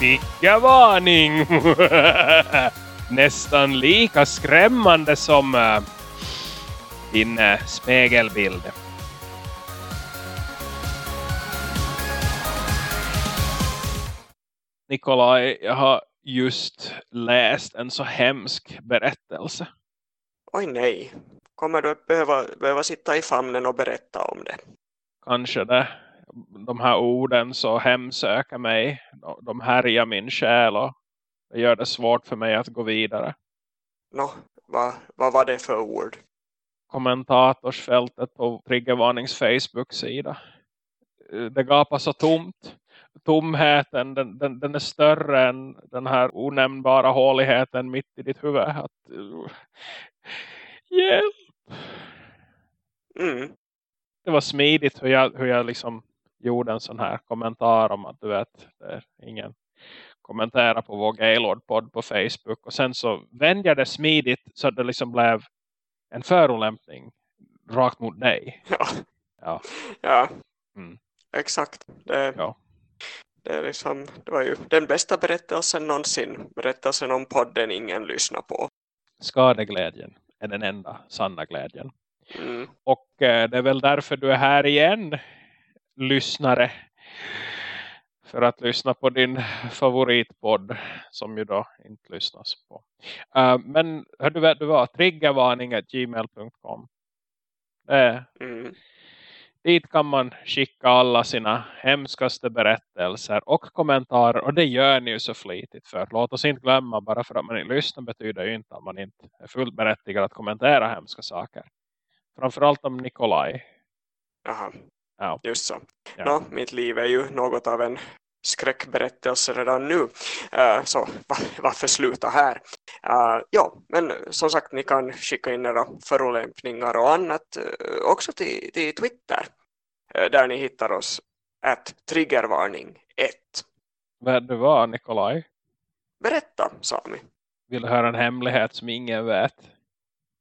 Triggervarning! Nästan lika skrämmande som uh, din uh, spegelbild. Nikolaj, jag har just läst en så hemsk berättelse. Oj nej. Kommer du att behöva, behöva sitta i famnen och berätta om det? Kanske det. De här orden så hemsöker mig. De härjar min själ och det gör det svårt för mig att gå vidare. Nå, vad, vad var det för ord? Kommentatorsfältet på Triggervarnings Facebook-sida. Det gapar så tomt tomheten den, den, den, är större än den här onämnbara håligheten mitt i ditt huvud. Att, uh, hjälp! Mm. Det var smidigt hur jag, hur jag liksom gjorde en sån här kommentar om att du vet, det är ingen kommentera på vår Gaylord-podd på Facebook. Och sen så vände jag det smidigt så att det liksom blev en förolämpning rakt mot dig. Ja. Ja. ja. Mm. Exakt. Det, ja. Det, är liksom, det var ju den bästa berättelsen någonsin. Berättelsen om podden ingen lyssnar på. Skadeglädjen är den enda sanna glädjen. Mm. Och eh, det är väl därför du är här igen, lyssnare. För att lyssna på din favoritpodd som ju då inte lyssnas på. Uh, men hör du vet du vad? Triggervarning.gmail.com Det, mm. Dit kan man skicka alla sina hemskaste berättelser och kommentarer. Och det gör ni ju så flitigt för. Låt oss inte glömma, bara för att man inte lyssnar betyder ju inte att man inte är fullt berättigad att kommentera hemska saker. Framförallt om Nikolaj. Jaha, ja. just så. Ja. Nå, mitt liv är ju något av en skräckberättelse redan nu. Uh, så varför sluta här? Uh, ja, men som sagt, ni kan skicka in era förolämpningar och annat uh, också till, till Twitter. där ni hittar oss att triggervarning 1. Vad det var, Nikolaj? Berätta, Sami. Vill du höra en hemlighet som ingen vet?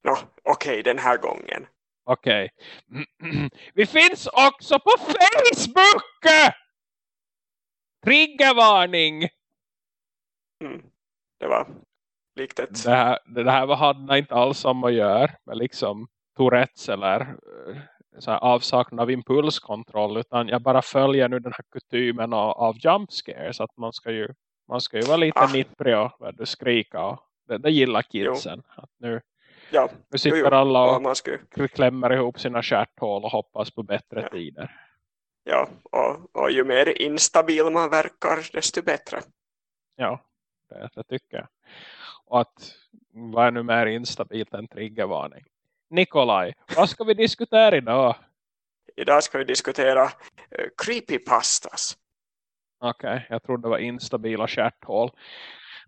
Nå, okej, okay, den här gången. Okej. Okay. Vi finns också på Facebook! Triggervarning! Mm. Det var likt ett... Det här, det här hade inte alls som att göra med liksom Tourettes eller eh, så här avsaknad av impulskontroll utan jag bara följer nu den här kutymen av, av jumpscare så att man ska ju man ska ju vara lite ah. nipprig och du skrika och det, det gillar kidsen att nu, ja. nu sitter jo, jo. alla och ska... klämmer ihop sina stjärthål och hoppas på bättre ja. tider ja, och, och ju mer instabil man verkar desto bättre. Ja, det, tycker jag. Och att vad är nu mer instabilt än triggervarning? Nikolaj, vad ska vi diskutera idag? Idag ska vi diskutera uh, creepypastas. Okej, okay, jag trodde det var instabila stjärthål.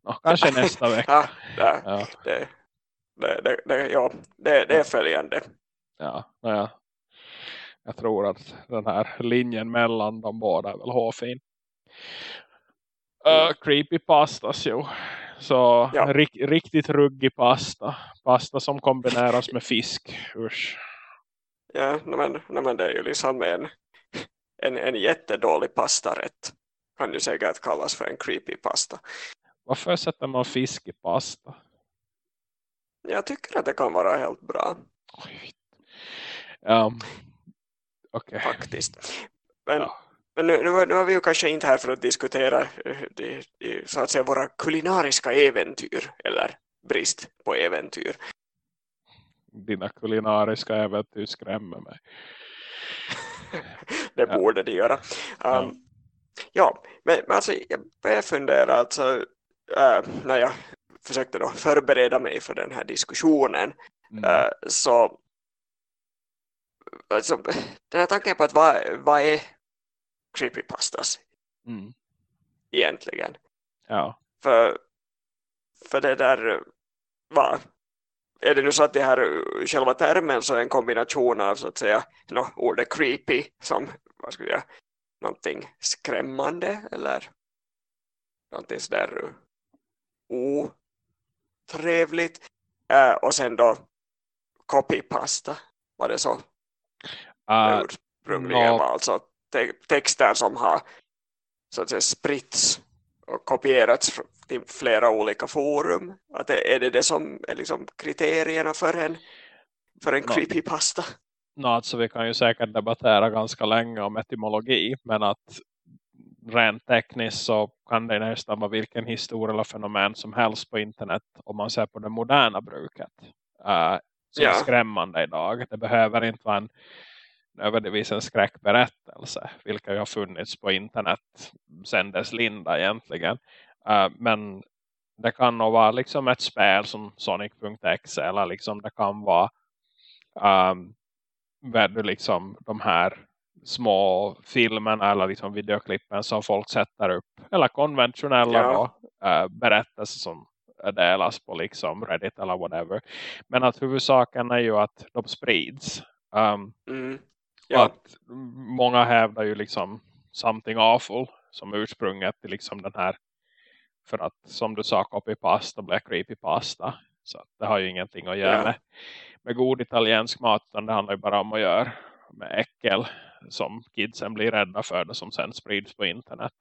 Nå, kanske nästa vecka. ja, det, ja. Det, det, det, ja, det, det är följande. Ja, ja, jag tror att den här linjen mellan de båda är väl hårfin. Uh, creepy pastas jo. Så ja. rik riktigt ruggig pasta. Pasta som kombineras med fisk. Usch. Ja, men, men det är ju liksom en, en, en jättedålig pastarätt. Kan ju säkert kallas för en creepy pasta. Varför sätter man fisk i pasta? Jag tycker att det kan vara helt bra. Um, okay. faktiskt. Men, ja. men nu, nu, nu var vi ju kanske inte här för att diskutera eh, de, de, så att säga våra kulinariska äventyr eller brist på äventyr. Dina kulinariska äventyr skrämmer mig. det ja. borde de göra. Um, ja. ja, men, men alltså jag fundera alltså, äh, när jag försökte då förbereda mig för den här diskussionen mm. äh, så alltså, den här tanken på att vad, vad är creepypastas mm. egentligen? Ja. För, för det där, vad? Är det nu så att det här själva termen så är en kombination av så att säga no, ordet creepy som vad ska jag någonting skrämmande eller någonting sådär otrevligt äh, och sen då copypasta var det så Uh, ursprungligen no. var alltså te texter som har så att säga spritts och kopierats till flera olika forum. Att det, är det det som är liksom kriterierna för en, för en no. creepypasta? No, alltså vi kan ju säkert debattera ganska länge om etymologi. Men att rent tekniskt så kan det nästan vara vilken historia eller fenomen som helst på internet. Om man ser på det moderna bruket. Uh, som ja. skrämmande idag. Det behöver inte vara en nödvändigtvis en skräckberättelse. Vilka har funnits på internet sen dess linda egentligen. Uh, men det kan nog vara liksom ett spel som Sonic.exe eller liksom det kan vara um, du liksom de här små filmerna eller liksom videoklippen som folk sätter upp eller konventionella ja. då, uh, berättelser som delas på liksom Reddit eller whatever. Men att huvudsaken är ju att de sprids. Um, mm. ja. att många hävdar ju liksom something awful som ursprunget till liksom den här för att som du sa copypasta blir creepypasta. Så det har ju ingenting att göra ja. med, med god italiensk mat utan det handlar ju bara om att göra med äckel som kidsen blir rädda för det som sen sprids på internet.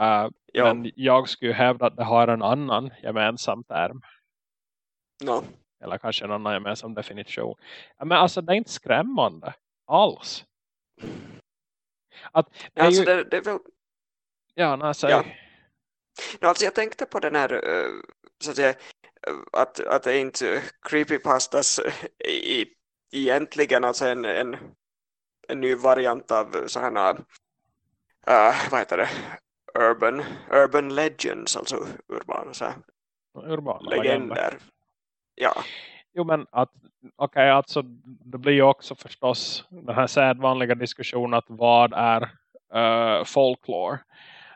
Uh, ja. Men jag skulle hävda att det har en annan gemensam term. No. Eller kanske en annan gemensam definition. Men alltså det är inte skrämmande alls. Att det alltså, ju... det, det väl... Ja, nej, säg. Ja. No, alltså jag tänkte på den här uh, så att, säga, att, att det inte creepypastas i, egentligen alltså en, en, en ny variant av sådana uh, vad heter det urban, urban legends, alltså urbana så urbana legender. legender. Ja. Jo men att okej okay, alltså det blir ju också förstås den här sedvanliga diskussionen att vad är uh, folklore.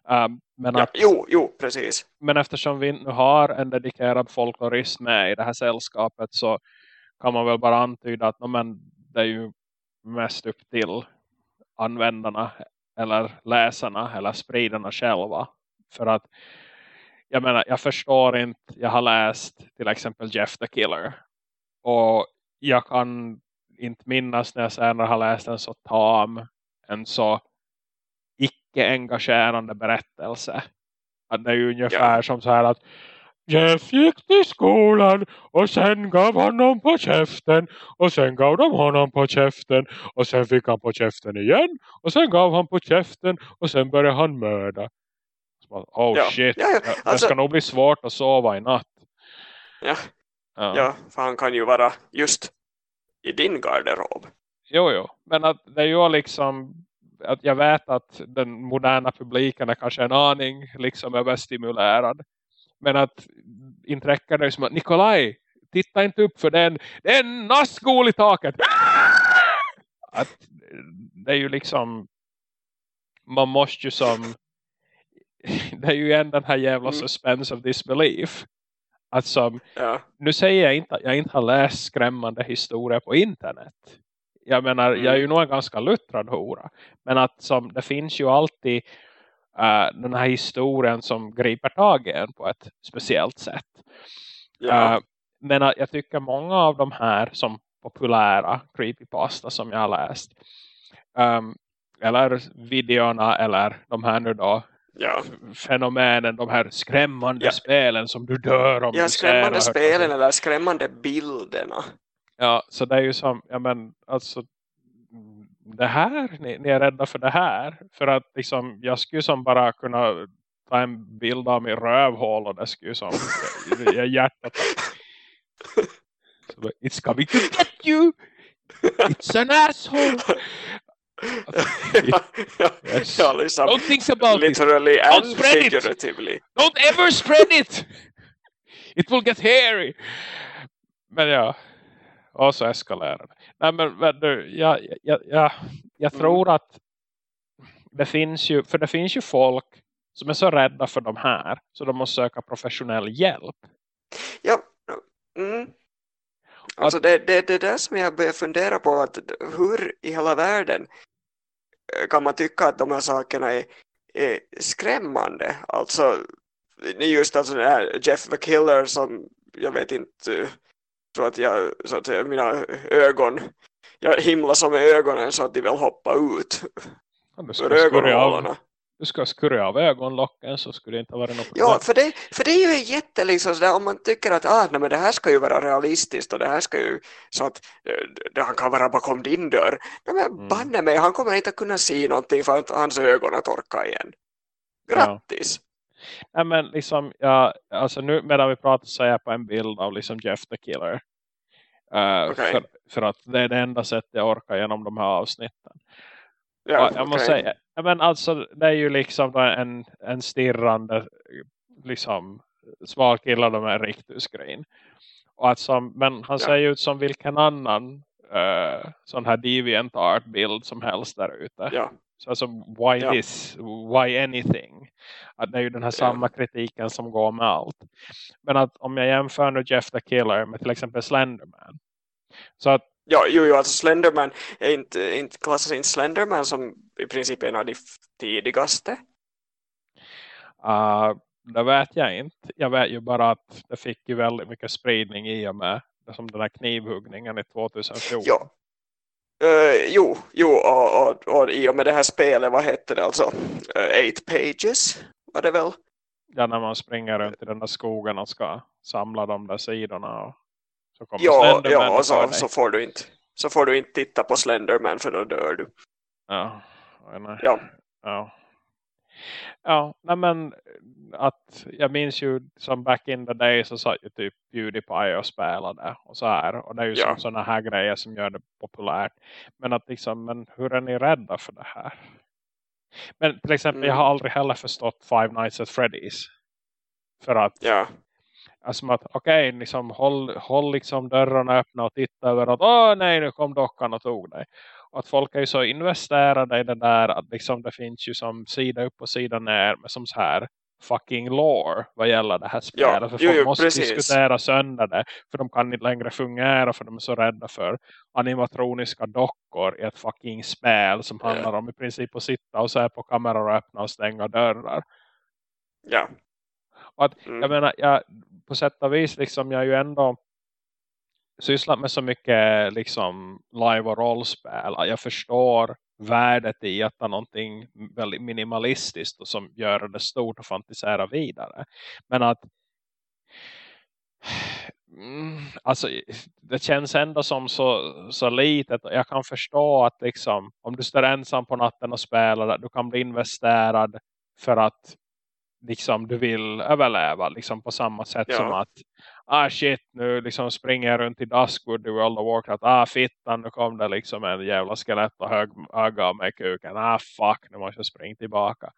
Um, men ja, att, jo, jo, precis. Men eftersom vi nu har en dedikerad folklorist med i det här sällskapet så kan man väl bara antyda att no, men, det är ju mest upp till användarna eller läsarna eller spridarna själva. För att jag menar, jag förstår inte, jag har läst till exempel Jeff the Killer. Och jag kan inte minnas när jag senare har läst en så tam, en så icke-engagerande berättelse. Att det är ju ungefär ja. som så här att Jeff gick till skolan och sen gav han honom på käften och sen gav de honom på käften och sen fick han på käften igen och sen gav han på käften och sen började han mörda. oh ja. shit, ja, ja. Alltså, det ska nog bli svårt att sova i natt. Ja. ja, ja för han kan ju vara just i din garderob. Jo, jo. Men att det är ju liksom att jag vet att den moderna publiken är kanske en aning liksom överstimulerad. Men att inte räcker det som att Nikolaj, titta inte upp för den. Det är en nassgol i taket. Att det är ju liksom man måste ju som det är ju igen den här jävla mm. suspense of disbelief. Att som, ja. nu säger jag inte att jag inte har läst skrämmande historier på internet. Jag menar, mm. jag är ju mm. nog en ganska luttrad hora. Men att som, det finns ju alltid uh, den här historien som griper tag i en på ett speciellt sätt. Ja. Uh, men uh, jag tycker många av de här som populära creepypasta som jag har läst um, eller videorna eller de här nu då ja. fenomenen, de här skrämmande ja. spelen som du dör om ja, skrämmande spelen eller skrämmande bilderna. Ja, så det är ju som, ja men alltså det här, ni, ni, är rädda för det här. För att liksom, jag skulle som bara kunna ta en bild av min rövhål och det skulle som, jag hjärtat. Så, It's coming to get you! It's an asshole! ja, ja, ja, liksom, Don't think about literally it. Don't spread figuratively. It. Don't ever spread it! It will get hairy! Men ja, och så eskalerar det. Nej men jag, jag, jag, jag mm. tror mm. att det finns ju, för det finns ju folk som är så rädda för de här så de måste söka professionell hjälp. Ja, mm. Alltså att, det, det, det är det som jag börjar fundera på att hur i hela världen eh, kan man tycka att de här sakerna är, är skrämmande. Alltså just alltså den här Jeff the Killer som jag vet inte så att jag så att säga, mina ögon jag himlar som med ögonen så att de vill hoppa ut ja, ur ögonhålorna. du ska skurra av ögonlocken så skulle det inte vara något Ja, för det, för det är ju jätte liksom sådär, om man tycker att ah, nej, men det här ska ju vara realistiskt och det här ska ju så att det, han kan vara bakom din dörr. Nej, men mm. banne mig, han kommer inte kunna se någonting för att hans ögon har torkat igen. Grattis! Ja. Nej men liksom, ja, alltså nu medan vi pratar så är jag på en bild av liksom Jeff the Killer. Uh, okay. för, för, att det är det enda sättet jag orkar genom de här avsnitten. Ja, jag okay. måste säga, men alltså det är ju liksom en, en stirrande liksom smal kille de är riktigt skrin. Och att som, men han ja. ser ju ut som vilken annan uh, sån här deviant art bild som helst där ute. Ja. Så alltså, why ja. this? Why anything? Att det är ju den här samma kritiken som går med allt. Men att om jag jämför nu Jeff the Killer med till exempel Slenderman. Så att Ja, jo, jo, alltså Slenderman är inte, inte klassas inte Slenderman som i princip en av de tidigaste? Uh, det vet jag inte. Jag vet ju bara att det fick ju väldigt mycket spridning i och med som den här knivhuggningen i 2014. Ja, Uh, jo, jo och, och, och i och med det här spelet, vad hette det alltså? Uh, eight pages var det väl? Ja, när man springer runt i den där skogen och ska samla de där sidorna och så kommer ja, ja, och så, så, får du inte, så får du inte titta på Slenderman för då dör du. Ja, nej. ja. ja. Ja, nej men att jag minns ju som back in the day så satt ju typ Pewdiepie och spelade och så här. Och det är ju ja. sådana här grejer som gör det populärt. Men att liksom, men hur är ni rädda för det här? Men till exempel, mm. jag har aldrig heller förstått Five Nights at Freddy's. För att, ja. alltså att okej, okay, liksom, håll, håll liksom dörrarna öppna och titta över att, åh nej, nu kom dockan och tog dig att folk är ju så investerade i det där att liksom det finns ju som sida upp och sida ner med som så här fucking lore vad gäller det här spelet. Ja, för folk jo, måste precis. diskutera sönder det. För de kan inte längre fungera för de är så rädda för animatroniska dockor i ett fucking spel som handlar om i princip att sitta och se på kameror och öppna och stänga dörrar. Ja. Och att, mm. Jag menar, jag, på sätt och vis liksom jag är ju ändå sysslat med så mycket liksom live- och rollspel. Jag förstår värdet i att ha någonting väldigt minimalistiskt och som gör det stort och fantisera vidare. Men att mm, alltså det känns ändå som så, så litet. Jag kan förstå att liksom om du står ensam på natten och spelar du kan bli investerad för att liksom du vill överleva liksom på samma sätt ja. som att ah shit, nu liksom springer jag runt i Duskwood i World of Warcraft. Ah fittan, nu kom det liksom en jävla skelett och hög, av mig kuken. Ah fuck, nu måste jag springa tillbaka.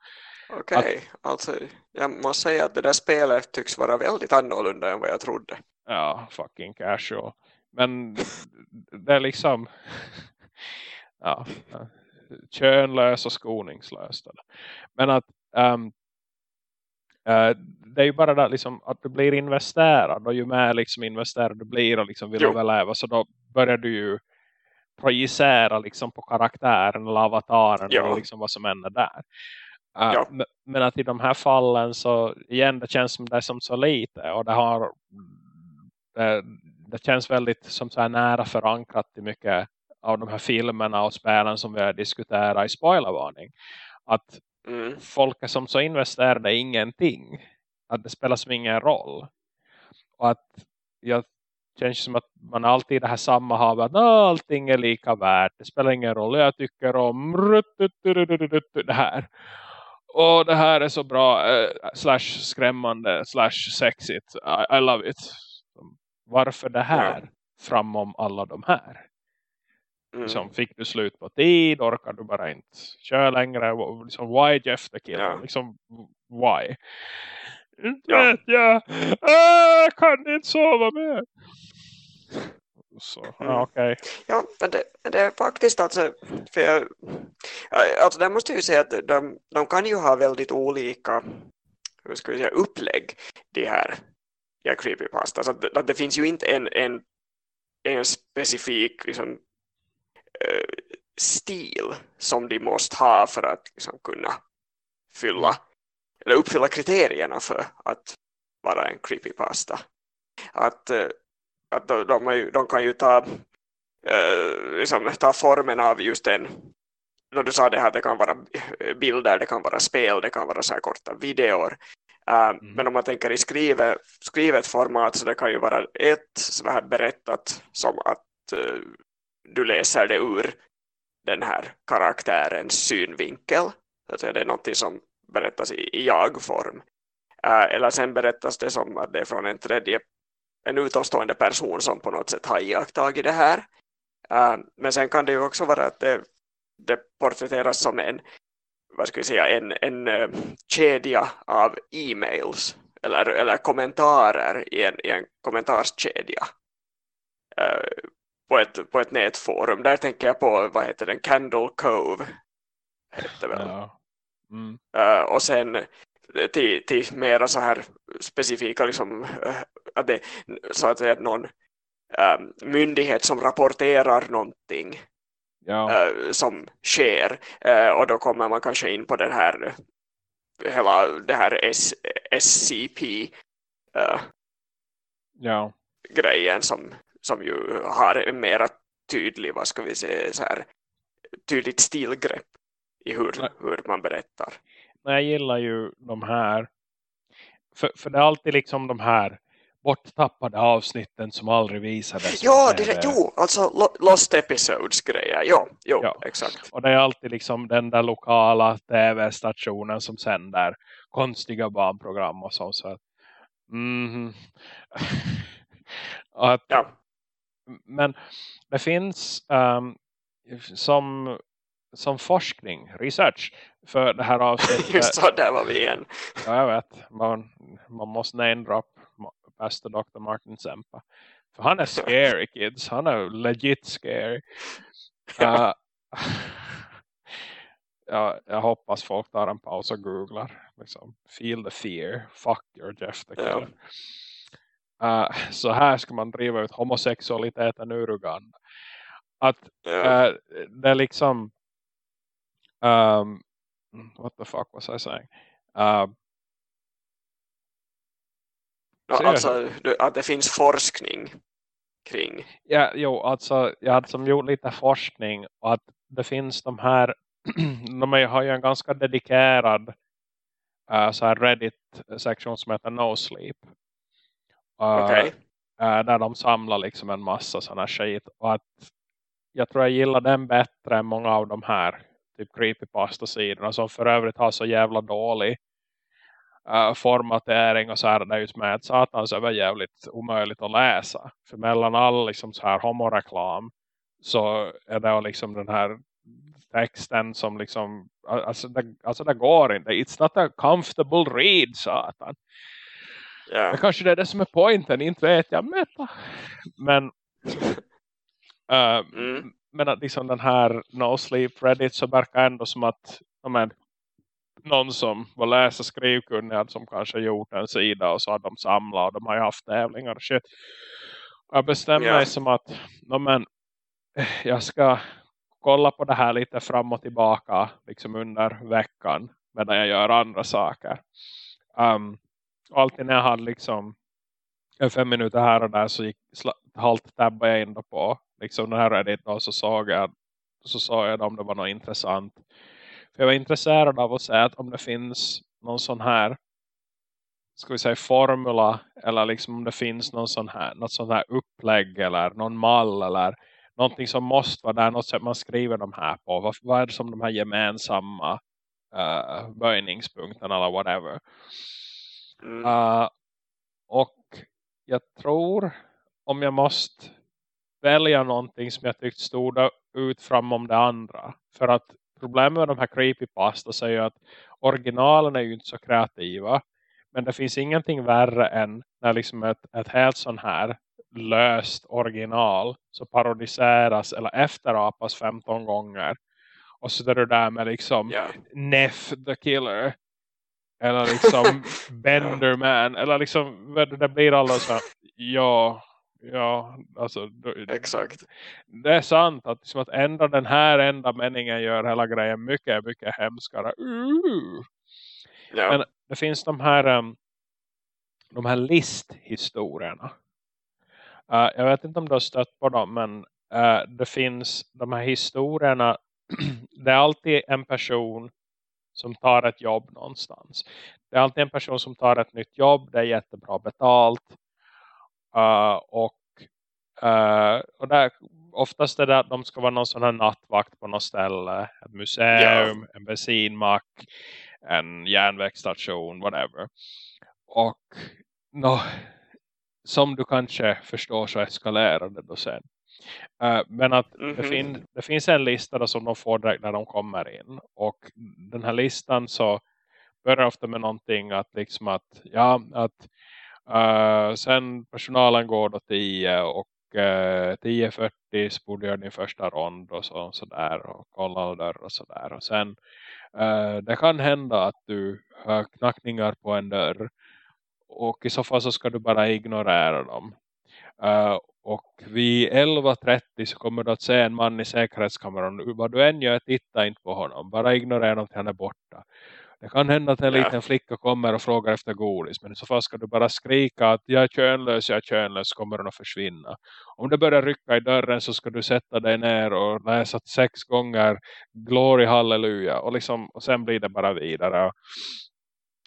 Okej, okay. alltså jag måste säga att det där spelet tycks vara väldigt annorlunda än vad jag trodde. Ja, fucking casual. Men det är liksom ja, könlös och skoningslöst. Men att um, det är ju bara där liksom att du blir investerad och ju mer liksom investerad du blir och liksom vill jo. överleva så då börjar du ju projicera liksom på karaktären eller avataren jo. och liksom vad som händer där. Uh, men att i de här fallen så igen det känns som det är som så lite och det har det, det känns väldigt som så nära förankrat i mycket av de här filmerna och spelen som vi har diskuterat i spoilervarning. Att mm. folk är som så investerade i ingenting att det spelar som ingen roll. Och att jag känns som att man alltid det här samma har att allting är lika värt. Det spelar ingen roll. Jag tycker om det här. Och det här är så bra. Eh, slash skrämmande. Slash sexigt. I, I love it. Varför det här? Framom alla de här. Mm. Liksom, fick du slut på tid? Orkar du bara inte köra längre? Liksom, why Jeff the Killer? Ja. Liksom, why? Inte ja. vet jag. Äh, kan inte sova mer. Så, mm. ja, okej. Okay. Ja, men det, det, är faktiskt alltså, för jag, alltså där måste jag ju säga att de, de kan ju ha väldigt olika hur ska vi säga, upplägg, de här, här creepypasta. Så att, att det finns ju inte en, en, en specifik liksom, stil som de måste ha för att liksom, kunna fylla eller uppfylla kriterierna för att vara en creepypasta. Att, eh, att de, de, de kan ju ta, eh, liksom, ta formen av just en du sa det här, det kan vara bilder, det kan vara spel, det kan vara så här korta videor. Uh, mm. Men om man tänker i skrivet, skrivet format så det kan ju vara ett så här berättat som att du läser det ur den här karaktärens synvinkel. Alltså det är något som berättas i, jag-form. Äh, eller sen berättas det som att det är från en tredje en utomstående person som på något sätt har iakttagit det här. Äh, men sen kan det ju också vara att det, det porträtteras som en vad ska vi säga, en, en äh, kedja av e-mails eller, eller kommentarer i en, i en kommentarskedja på, ett, på ett nätforum. Där tänker jag på, vad heter den, Candle Cove heter väl. Ja. Mm. Uh, och sen till, till mera så här specifika liksom, att det, så att säga någon um, myndighet som rapporterar någonting ja. uh, som sker uh, och då kommer man kanske in på den här hela det här S, SCP uh, ja. grejen som, som ju har mera tydlig, vad ska vi säga, så här tydligt stilgrepp i hur, hur man berättar. Jag gillar ju de här för, för det är alltid liksom de här borttappade avsnitten som aldrig visades. Ja, det, jo, alltså Lost Episodes grejer. Jo, ja. exakt. Och det är alltid liksom den där lokala tv-stationen som sänder konstiga barnprogram och så. så mm, att, ja. Men det finns um, som som forskning, research för det här avsnittet. Just så, där var vi igen. Ja, jag vet. Man, man måste name-drop bästa Dr. Martin Sempa. För han är scary kids. Han är legit scary. Ja. Uh, ja, jag hoppas folk tar en paus och googlar. Liksom, feel the fear. Fuck your Jeff the. Ja. Uh, så här ska man driva ut homosexualiteten ur Uganda. Att uh, det är liksom um, what the fuck was I saying? Uh, Ja, alltså att det finns forskning kring. Ja, jo, alltså jag hade som gjort lite forskning och att det finns de här de har ju en ganska dedikerad uh, så här Reddit-sektion som heter No Sleep. Okay. Eh, eh, där de samlar liksom en massa sådana skit och att jag tror jag gillar den bättre än många av de här typ creepypasta-sidorna som för övrigt har så jävla dålig uh, formatering och så här det är ju med att satans är jävligt omöjligt att läsa. För mellan all liksom så här homoreklam så är det liksom den här texten som liksom alltså det, alltså det går inte. It's not a comfortable read, satan. Yeah. Det kanske det är det som är poängen, inte vet jag. Meta. Men uh, mm. men att liksom den här No Sleep Reddit så verkar ändå som att men, någon som var läsa skrivkunnig som kanske gjort en sida och så har de samlat och de har ju haft tävlingar och shit. Jag bestämde yeah. mig som att no, men, jag ska kolla på det här lite fram och tillbaka liksom under veckan medan jag gör andra saker. Um, alltid när jag hade liksom fem minuter här och där så gick halt tabbade jag in på liksom den här Reddit och så såg jag så sa jag om det var något intressant för jag var intresserad av att se att om det finns någon sån här ska vi säga formula eller liksom om det finns någon sån här, något sån här upplägg eller någon mall eller någonting som måste vara där, något sätt man skriver de här på. Vad, vad är det som de här gemensamma uh, böjningspunkterna eller whatever. Mm. Uh, och jag tror om jag måste välja någonting som jag tyckte stod ut fram om det andra. För att problemet med de här creepypastas är ju att originalen är ju inte så kreativa. Men det finns ingenting värre än när liksom ett, ett helt sån här löst original så parodiseras eller efterapas 15 gånger. Och så är du där med liksom yeah. Neff the Killer. Eller liksom Benderman. Eller liksom det blir alla så ja Ja, alltså. Exakt. Det är sant att, liksom att ändra den här enda meningen gör hela grejen mycket, mycket hemskare. Uh. Ja. Men det finns de här um, de här listhistorierna. Uh, jag vet inte om du har stött på dem, men uh, det finns de här historierna det är alltid en person som tar ett jobb någonstans. Det är alltid en person som tar ett nytt jobb. Det är jättebra betalt. Uh, och uh, och där, oftast är det att de ska vara någon sån här nattvakt på något ställe. Ett museum, ja. en bensinmack, en järnvägsstation, whatever. Och no, som du kanske förstår så eskalerar det då sen. Uh, men att mm -hmm. det, mhm. fin det, finns en lista som de får direkt när de kommer in. Och den här listan så börjar ofta med någonting att liksom att ja att uh, sen personalen går då 10 och uh, eh, 10.40 borde göra din första rond och så, så där och kolla alla dörrar och så där. Och sen uh, det kan hända att du hör knackningar på en dörr och i så fall så ska du bara ignorera dem. Uh, och vid 11.30 så kommer du att se en man i säkerhetskameran. Vad du än gör, titta inte på honom. Bara ignorera honom till han är borta. Det kan hända att en ja. liten flicka kommer och frågar efter godis. Men i så fall ska du bara skrika att jag är könlös, jag är könlös. Så kommer den att försvinna. Om det börjar rycka i dörren så ska du sätta dig ner och läsa sex gånger Glory Halleluja. Och, liksom, och sen blir det bara vidare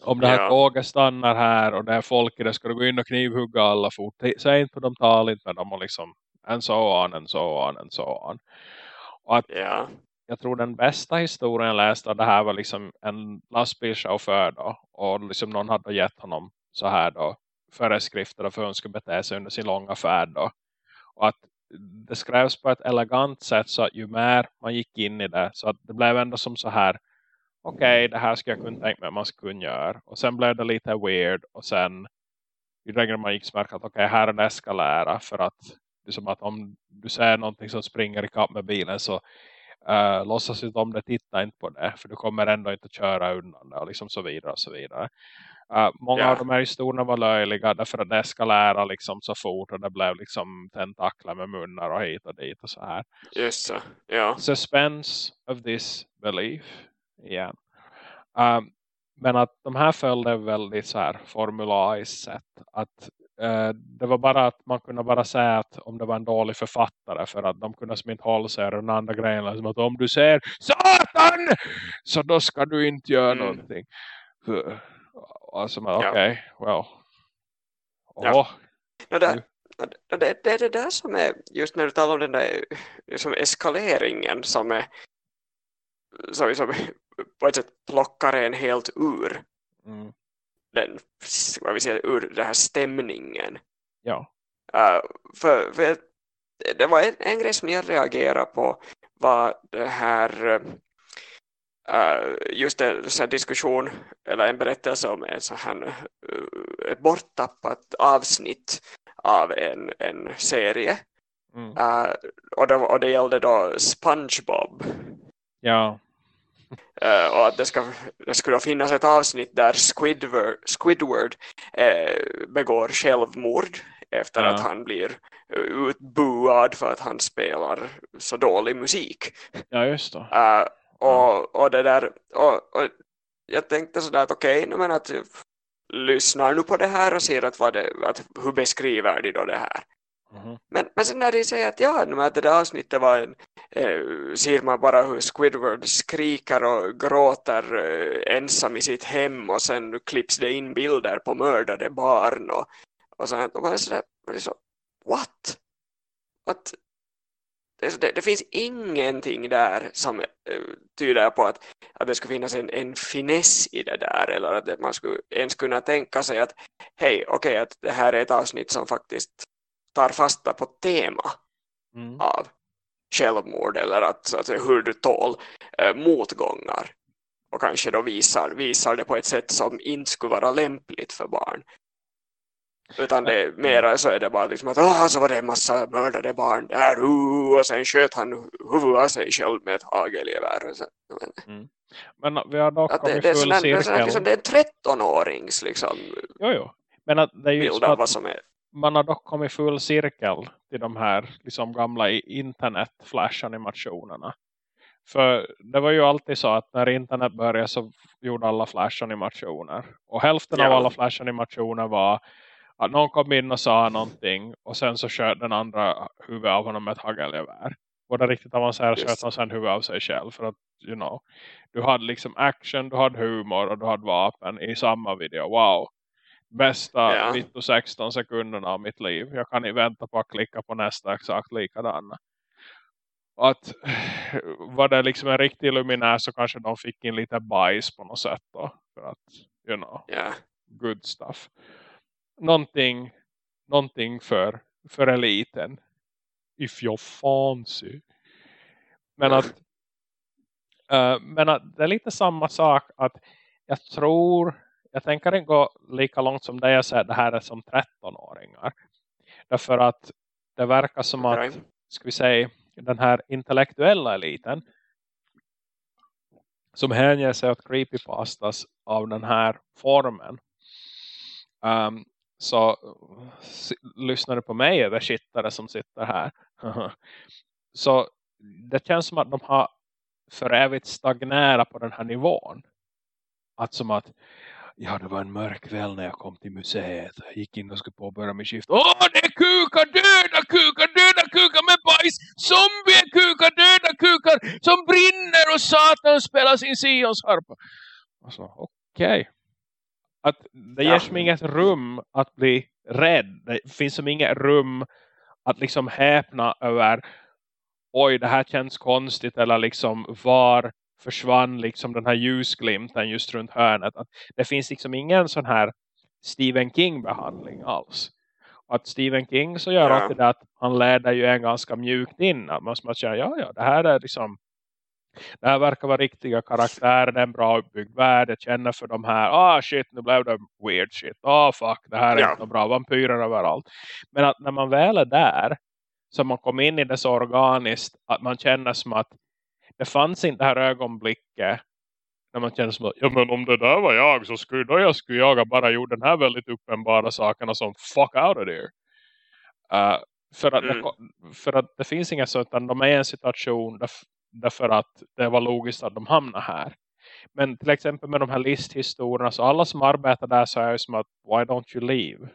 om det här ja. tåget stannar här och det är folk i det ska du gå in och knivhugga alla fort. Säg inte de talar inte med dem och liksom and so on and so on and so on. Och att ja. jag tror den bästa historien jag läste det här var liksom en lastbilschaufför då. Och liksom någon hade gett honom så här då föreskrifter för hur hon skulle bete sig under sin långa färd då. Och att det skrevs på ett elegant sätt så att ju mer man gick in i det så att det blev ändå som så här okej, okay, det här ska jag kunna tänka mig att man ska kunna göra. Och sen blev det lite weird. Och sen ju längre man gick så märkte att okej, okay, här är ska lära. För att det är som att om du ser någonting som springer i kapp med bilen så uh, låtsas inte om det, titta inte på det. För du kommer ändå inte att köra undan det. Och liksom så vidare och så vidare. Uh, många yeah. av de här historierna var löjliga därför att det ska lära liksom så fort och det blev liksom tentaklar med munnar och hit och dit och så här. Så, ja. Suspense of this belief igen. Um, men att de här följde väldigt så här formulariskt sätt. Att uh, det var bara att man kunde bara säga att om det var en dålig författare för att de kunde som inte hålla sig den andra grejen. Liksom att om du säger Satan! Så då ska du inte göra mm. någonting. Alltså, okej, okay, ja. well. Ja. No, det, det, det är det där som är, just när du talar om den där som eskaleringen som är som, som på ett sätt plockar en helt ur mm. den, vad vi säger, ur den här stämningen. Ja. Uh, för, för det var en, en grej som jag reagerade på var det här uh, just en sån diskussion eller en berättelse om en sån här, uh, ett borttappat avsnitt av en, en serie. Mm. Uh, och, det, och det gällde då Spongebob. Ja. Uh, och att det, ska, det skulle finnas ett avsnitt där Squidward, Squidward uh, begår självmord efter ja. att han blir utbuad för att han spelar så dålig musik. Ja, just det. Uh, och, och det där och, och jag tänkte sådär att okej, okay, men att lyssnar nu på det här och ser att, vad det, att hur beskriver de då det här? Mm. Men, men sen när de säger att ja, att det där avsnittet var en, eh, ser man bara hur Squidward skriker och gråter eh, ensam i sitt hem och sen klipps det in bilder på mördade barn och, och sånt. Och man är sådär, så, what? Att, det, det, det, finns ingenting där som eh, tyder på att, att det skulle finnas en, en finess i det där eller att man skulle ens kunna tänka sig att hej, okej, okay, att det här är ett avsnitt som faktiskt tar fasta på tema mm. av självmord eller att, att hur du tål äh, motgångar och kanske då visar, visar det på ett sätt som inte skulle vara lämpligt för barn. Utan det är mera så är det bara liksom att Åh, så var det en massa mördade barn där uh, och sen sköt han huvudet av sig själv med ett hagelgevär. Mm. Men vi har dock kommit det, full cirkel. Liksom, det är en 13-årings liksom, jo, jo. Men att det är ju bild av vad som är man har dock kommit full cirkel till de här liksom gamla internet flash animationerna. För det var ju alltid så att när internet började så gjorde alla flash animationer. Och hälften ja. av alla flash animationer var att någon kom in och sa någonting och sen så sköt den andra huvudet av honom med ett hagelgevär. både riktigt avancerad sköt och sen huvud av sig själv. För att, you know, du hade liksom action, du hade humor och du hade vapen i samma video. Wow! Bästa yeah. 16 sekunderna av mitt liv. Jag kan inte vänta på att klicka på nästa exakt likadana. att var det liksom en riktig luminär så kanske de fick in lite bajs på något sätt då. För att, you know, yeah. good stuff. Någonting, någonting för, för eliten if you're fancy. Men att, uh, men att det är lite samma sak att jag tror, jag tänker inte gå lika långt som det jag säger, det här är som 13-åringar. Därför att det verkar som okay. att, ska vi säga, den här intellektuella eliten som hänger sig åt creepypastas av den här formen. Um, så lyssnar du på mig över shittare som sitter här så det känns som att de har för evigt stagnerat på den här nivån. Att som att ja det var en mörk kväll när jag kom till museet. Jag gick in och skulle påbörja min skift. Åh det är kukar, döda kukar, döda kukar med bajs. Zombie-kukar, döda kukar som brinner och satan spelar sin Sions harpa. Alltså okej. Okay. Att det ger som inget rum att bli rädd. Det finns som inget rum att liksom häpna över oj det här känns konstigt eller liksom var försvann liksom den här ljusglimten just runt hörnet. Att det finns liksom ingen sån här Stephen King-behandling alls. Att Stephen King så gör ja. alltid det att han leder ju en ganska mjukt in. Att man säga, ja ja det här är liksom det här verkar vara riktiga karaktärer, det är en bra uppbyggd värld, jag känner för de här, ah shit, nu blev det weird shit, ah fuck, det här är ja. inte bra, vampyrer överallt. Men att när man väl är där, så man kommer in i det så organiskt, att man känner som att det fanns inte det här ögonblicket när man känner som att, ja men om det där var jag så skulle då jag skulle jag bara gjort den här väldigt uppenbara sakerna som fuck out of there. Uh, för, att mm. det, för att det finns inga sånt, utan de är i en situation där, därför att det var logiskt att de hamnar här. Men till exempel med de här listhistorierna så alla som arbetar där så är ju som att why don't you leave?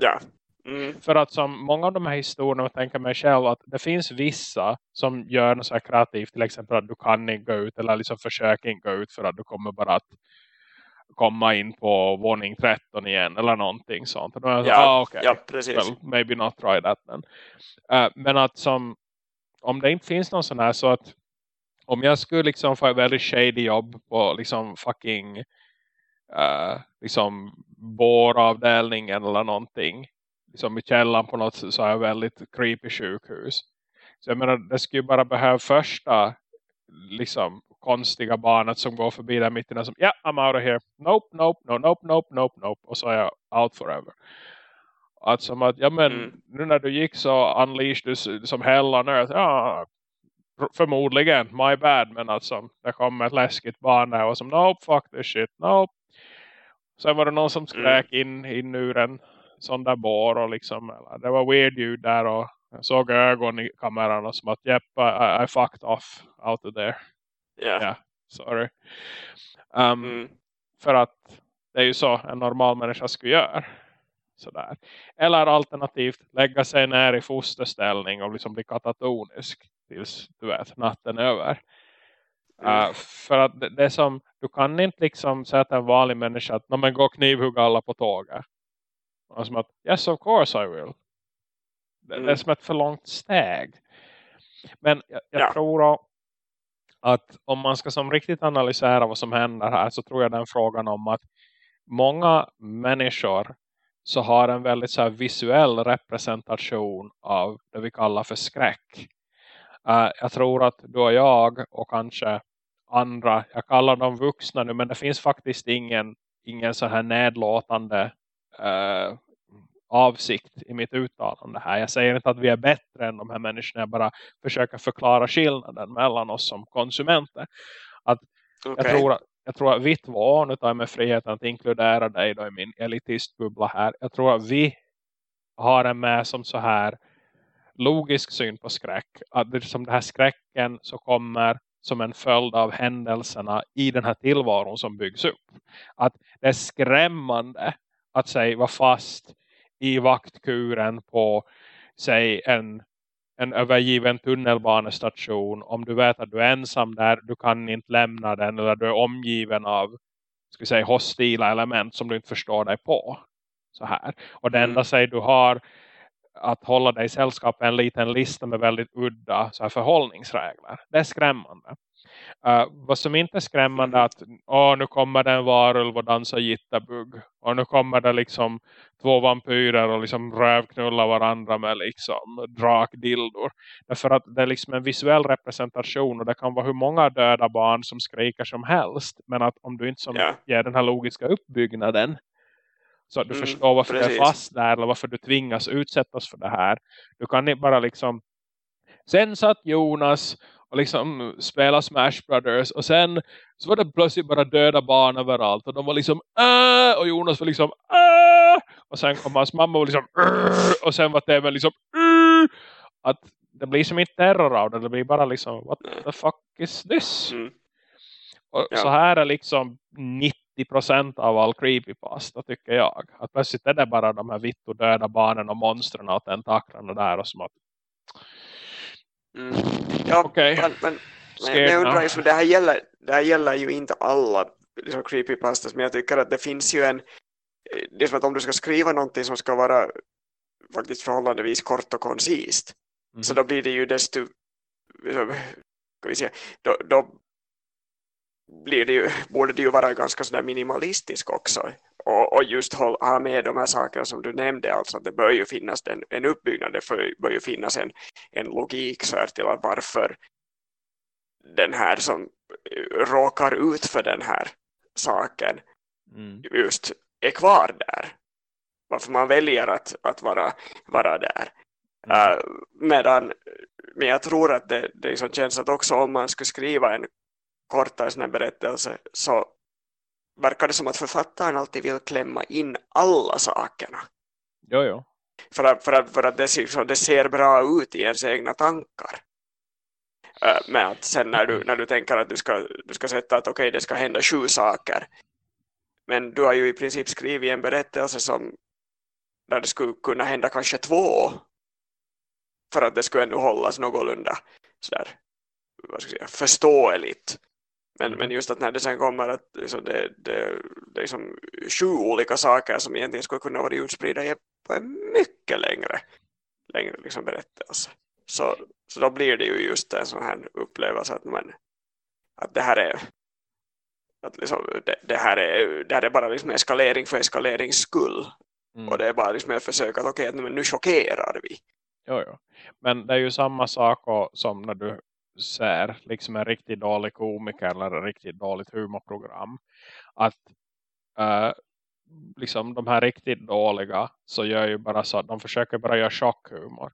Ja. Mm. För att som många av de här historierna jag tänker mig själv att det finns vissa som gör något så här kreativt. Till exempel att du kan inte gå ut eller liksom försöker inte gå ut för att du kommer bara att komma in på våning 13 igen eller någonting sånt. Och då är jag så, ja, ah, okay. ja, precis. Well, maybe not try that then. Uh, men att som om det inte finns någon sån här så att om jag skulle liksom få ett väldigt shady jobb på liksom fucking uh, liksom båravdelningen eller någonting liksom i källan på något så här väldigt creepy sjukhus så jag menar det skulle bara behöva första liksom konstiga barnet som går förbi där mitten och som ja, yeah, I'm out of here nope, nope, no, nope, nope, nope, nope och så är jag out forever att som att, ja men mm. nu när du gick så unleashed du som hell on earth. Ja, förmodligen, my bad. Men alltså, det kom ett läskigt barn där och som, nope, fuck this shit, nope. Sen var det någon som skrek mm. in, in ur en sån där bar och liksom, det var weird ljud där och jag såg ögon i kameran och som att, yep, I, I fucked off out of there. Yeah. yeah sorry. Um, mm. För att det är ju så en normal människa skulle göra. Sådär. Eller alternativt lägga sig ner i fosterställning och liksom bli katatonisk tills du vet, natten över. Uh, för att det, det, som, du kan inte liksom säga till en vanlig människa att man går knivhugga alla på tåget. Och som att, yes of course I will. Det, mm. det är som ett för långt steg. Men jag, jag ja. tror att om man ska som riktigt analysera vad som händer här så tror jag den frågan om att många människor så har en väldigt så visuell representation av det vi kallar för skräck. Uh, jag tror att du och jag och kanske andra, jag kallar dem vuxna nu men det finns faktiskt ingen, ingen så här nedlåtande uh, avsikt i mitt uttalande här. Jag säger inte att vi är bättre än de här människorna, jag bara försöker förklara skillnaden mellan oss som konsumenter. Att okay. jag, tror, jag tror att vi två, nu tar jag mig friheten att inkludera dig då i min elitistbubbla här. Jag tror att vi har en med som så här logisk syn på skräck. Att det som den här skräcken så kommer som en följd av händelserna i den här tillvaron som byggs upp. Att det är skrämmande att säga vara fast i vaktkuren på säg en, en övergiven tunnelbanestation om du vet att du är ensam där, du kan inte lämna den eller du är omgiven av ska säga, hostila element som du inte förstår dig på. Så här. Och det enda mm. säg du har att hålla dig i sällskap en liten lista med väldigt udda så här förhållningsregler. Det är skrämmande. Uh, vad som inte är skrämmande är att åh, nu kommer det en varulv och dansar jitterbugg. Och nu kommer det liksom två vampyrer och liksom rövknullar varandra med liksom drakdildor. Därför att det är liksom en visuell representation och det kan vara hur många döda barn som skriker som helst. Men att om du inte som yeah. ger den här logiska uppbyggnaden så att du mm, förstår varför precis. du är fast där eller varför du tvingas utsättas för det här. Du kan inte bara liksom Sen satt Jonas och liksom spela Smash Brothers och sen så var det plötsligt bara döda barn överallt och de var liksom Åh! och Jonas var liksom Åh! och sen kom hans mamma och liksom Åh! och sen var det liksom Åh! att det blir som inte terror av det, det blir bara liksom what the fuck is this? Mm. Och ja. så här är liksom 90% av all creepypasta tycker jag. Att plötsligt är det bara de här vitt och döda barnen och monstren och tentaklarna där och som att Mm. Ja, okay. men, men, men jag undrar just, det här gäller, det här gäller ju inte alla liksom creepypastas, men jag tycker att det finns ju en det är som att om du ska skriva någonting som ska vara faktiskt förhållandevis kort och koncist mm. så då blir det ju desto liksom, vi säga, då, då blir det ju, borde det ju vara ganska sådär minimalistisk också och, och just ha med de här sakerna som du nämnde, alltså att det bör ju finnas en, en uppbyggnad, det bör ju finnas en, en logik så här till att varför den här som råkar ut för den här saken mm. just är kvar där. Varför man väljer att, att vara, vara där. Mm. Uh, medan, men jag tror att det, det liksom känns att också om man skulle skriva en kortare sån berättelse så verkar det som att författaren alltid vill klämma in alla sakerna. Jo, jo. För att, för att, för att det, liksom, det ser bra ut i ens egna tankar. Med att sen när du, när du tänker att du ska, du ska sätta att okej okay, det ska hända sju saker. Men du har ju i princip skrivit en berättelse som där det skulle kunna hända kanske två. För att det skulle ändå hållas någorlunda sådär, vad ska jag säga, förståeligt. Men, men just att när det sen kommer att liksom det, det, det är liksom sju olika saker som egentligen skulle kunna vara utspridda på en mycket längre, längre liksom berättelse. Så, så då blir det ju just en sån här upplevelse att, man, att det här är att liksom, det, det, här är, det här är bara liksom eskalering för eskalerings skull. Mm. Och det är bara liksom ett försök att okej, okay, nu chockerar vi. Jo, jo. Men det är ju samma sak som när du ser liksom en riktigt dålig komiker eller en riktigt dåligt humorprogram att uh, liksom de här riktigt dåliga så gör ju bara så att de försöker bara göra chockhumor.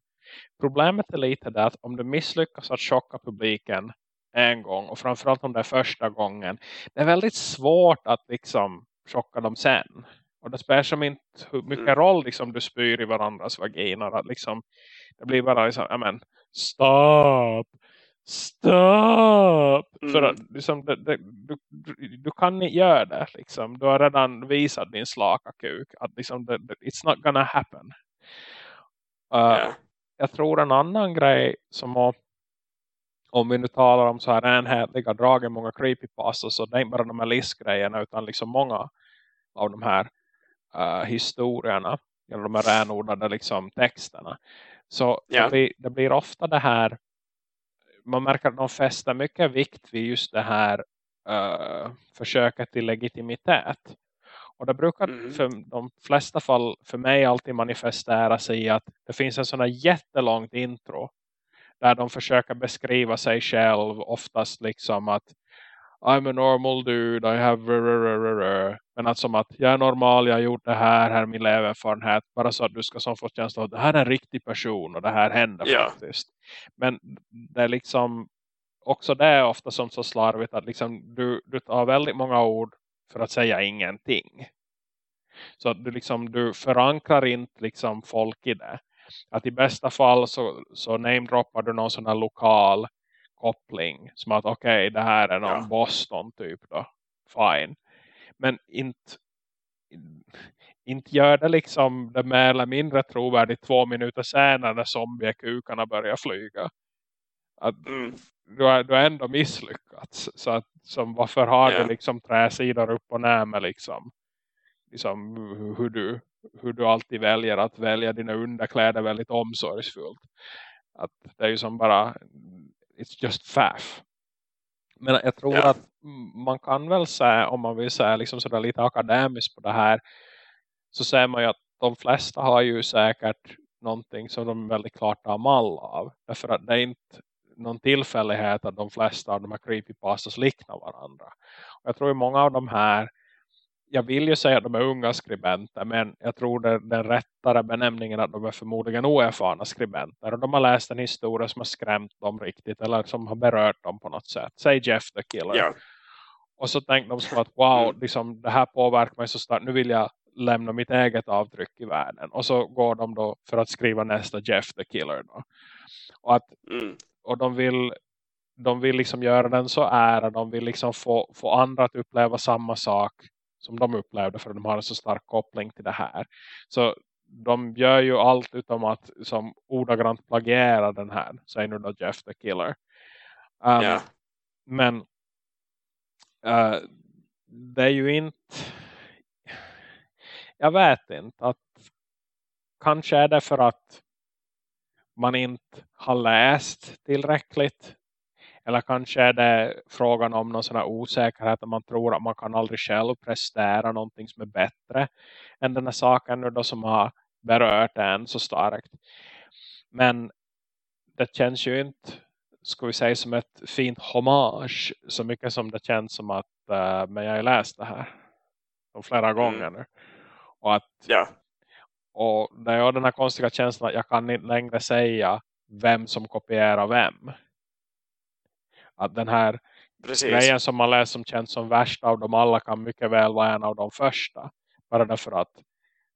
Problemet är lite det att om du misslyckas att chocka publiken en gång och framförallt om det är första gången det är väldigt svårt att liksom chocka dem sen. Och det spelar som inte hur mycket mm. roll liksom du spyr i varandras vaginer. Att liksom, det blir bara liksom, amen, stopp, Stopp! Mm. För att liksom, du, du, du, kan inte göra det. Liksom. Du har redan visat din slaka kuk. Att liksom, det, it's not gonna happen. Uh, yeah. Jag tror en annan grej som har, om vi nu talar om så här enhetliga drag i många creepypastas så det är inte bara de här listgrejerna utan liksom många av de här uh, historierna eller de här renodlade liksom texterna. Så yeah. det, blir, det blir ofta det här man märker att de fäster mycket vikt vid just det här uh, försöket till legitimitet. Och det brukar mm. för de flesta fall för mig alltid manifestera sig i att det finns en sån här jättelångt intro. Där de försöker beskriva sig själv oftast liksom att I'm a normal dude, I have men att som att jag är normal, jag har gjort det här, här är min leverfarenhet bara så att du ska som få känsla att det här är en riktig person och det här händer yeah. faktiskt. Men det är liksom också det är ofta som så slarvigt att liksom du, du tar väldigt många ord för att säga ingenting. Så att du liksom du förankrar inte liksom folk i det. Att i bästa fall så, så namedroppar du någon sån här lokal koppling. Som att okej, okay, det här är någon ja. Boston typ då. Fine. Men inte, inte gör det liksom det mer eller mindre trovärdigt två minuter senare när zombiekukarna börjar flyga. Att Mm. du har, du har ändå misslyckats. Så att, som, varför har Ja. du liksom träsidor upp och ner med liksom, liksom hur- hur du, hur du alltid väljer att välja dina underkläder väldigt omsorgsfullt. Att det är ju som bara, it's just faff. Men jag tror Ja. att man kan väl säga, om man vill säga liksom sådär lite akademiskt på det här, så ser man ju att de flesta har ju säkert någonting som de väldigt klart har mall av. Därför att det är inte någon tillfällighet att de flesta av de här creepypastas liknar varandra. Och jag tror ju många av de här, jag vill ju säga att de är unga skribenter, men jag tror det den rättare benämningen att de är förmodligen oerfarna skribenter. Och de har läst en historia som har skrämt dem riktigt, eller som har berört dem på något sätt. Säg Jeff the Killer. Ja. Och så tänkte de så att wow, Mm. liksom, det här påverkar mig så starkt. Nu vill jag lämna mitt eget avtryck i världen. Och så går de då för att skriva nästa Jeff the Killer. Då. Och, att, Mm. och de vill de vill liksom göra den så ära. De vill liksom få, få andra att uppleva samma sak som de upplevde. För de har en så stark koppling till det här. Så de gör ju allt utom att som ordagrant plagiera den här. Säg nu då Jeff the Killer. Um, Ja. men eh, det är ju inte jag vet inte att kanske är det för att man inte har läst tillräckligt eller kanske är det frågan om någon sån här osäkerhet att man tror att man kan aldrig själv prestera någonting som är bättre än den här saken då som har berört en så starkt. Men det känns ju inte ska vi säga som ett fint hommage så mycket som det känns som att uh, men jag har läst det här och flera gånger nu. Och att Ja. och det är den här konstiga känslan att jag kan inte längre säga vem som kopierar vem. Att den här Precis. grejen som man läser som känns som värst av dem alla kan mycket väl vara en av de första. Bara därför att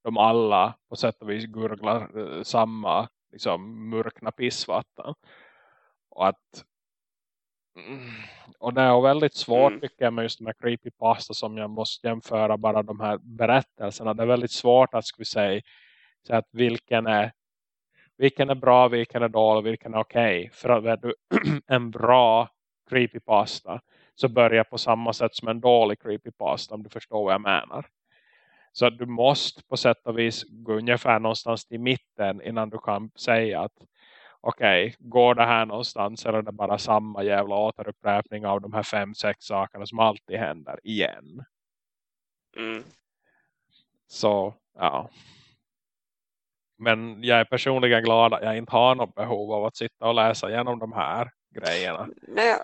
de alla på sätt och vis gurglar eh, samma liksom mörkna pissvatten. Och att mm, och det är väldigt svårt Mm. tycker jag med just de här creepypasta som jag måste jämföra bara de här berättelserna. Det är väldigt svårt att vi säga så att vilken är vilken är bra, vilken är dålig, vilken är okej. För att du, en bra creepypasta så börjar på samma sätt som en dålig creepypasta om du förstår vad jag menar. Så att du måste på sätt och vis gå ungefär någonstans till mitten innan du kan säga att okej, går det här någonstans eller är det bara samma jävla återupprepning av de här fem, sex sakerna som alltid händer igen. Mm. Så, ja. Men jag är personligen glad att jag inte har något behov av att sitta och läsa igenom de här grejerna. Nej,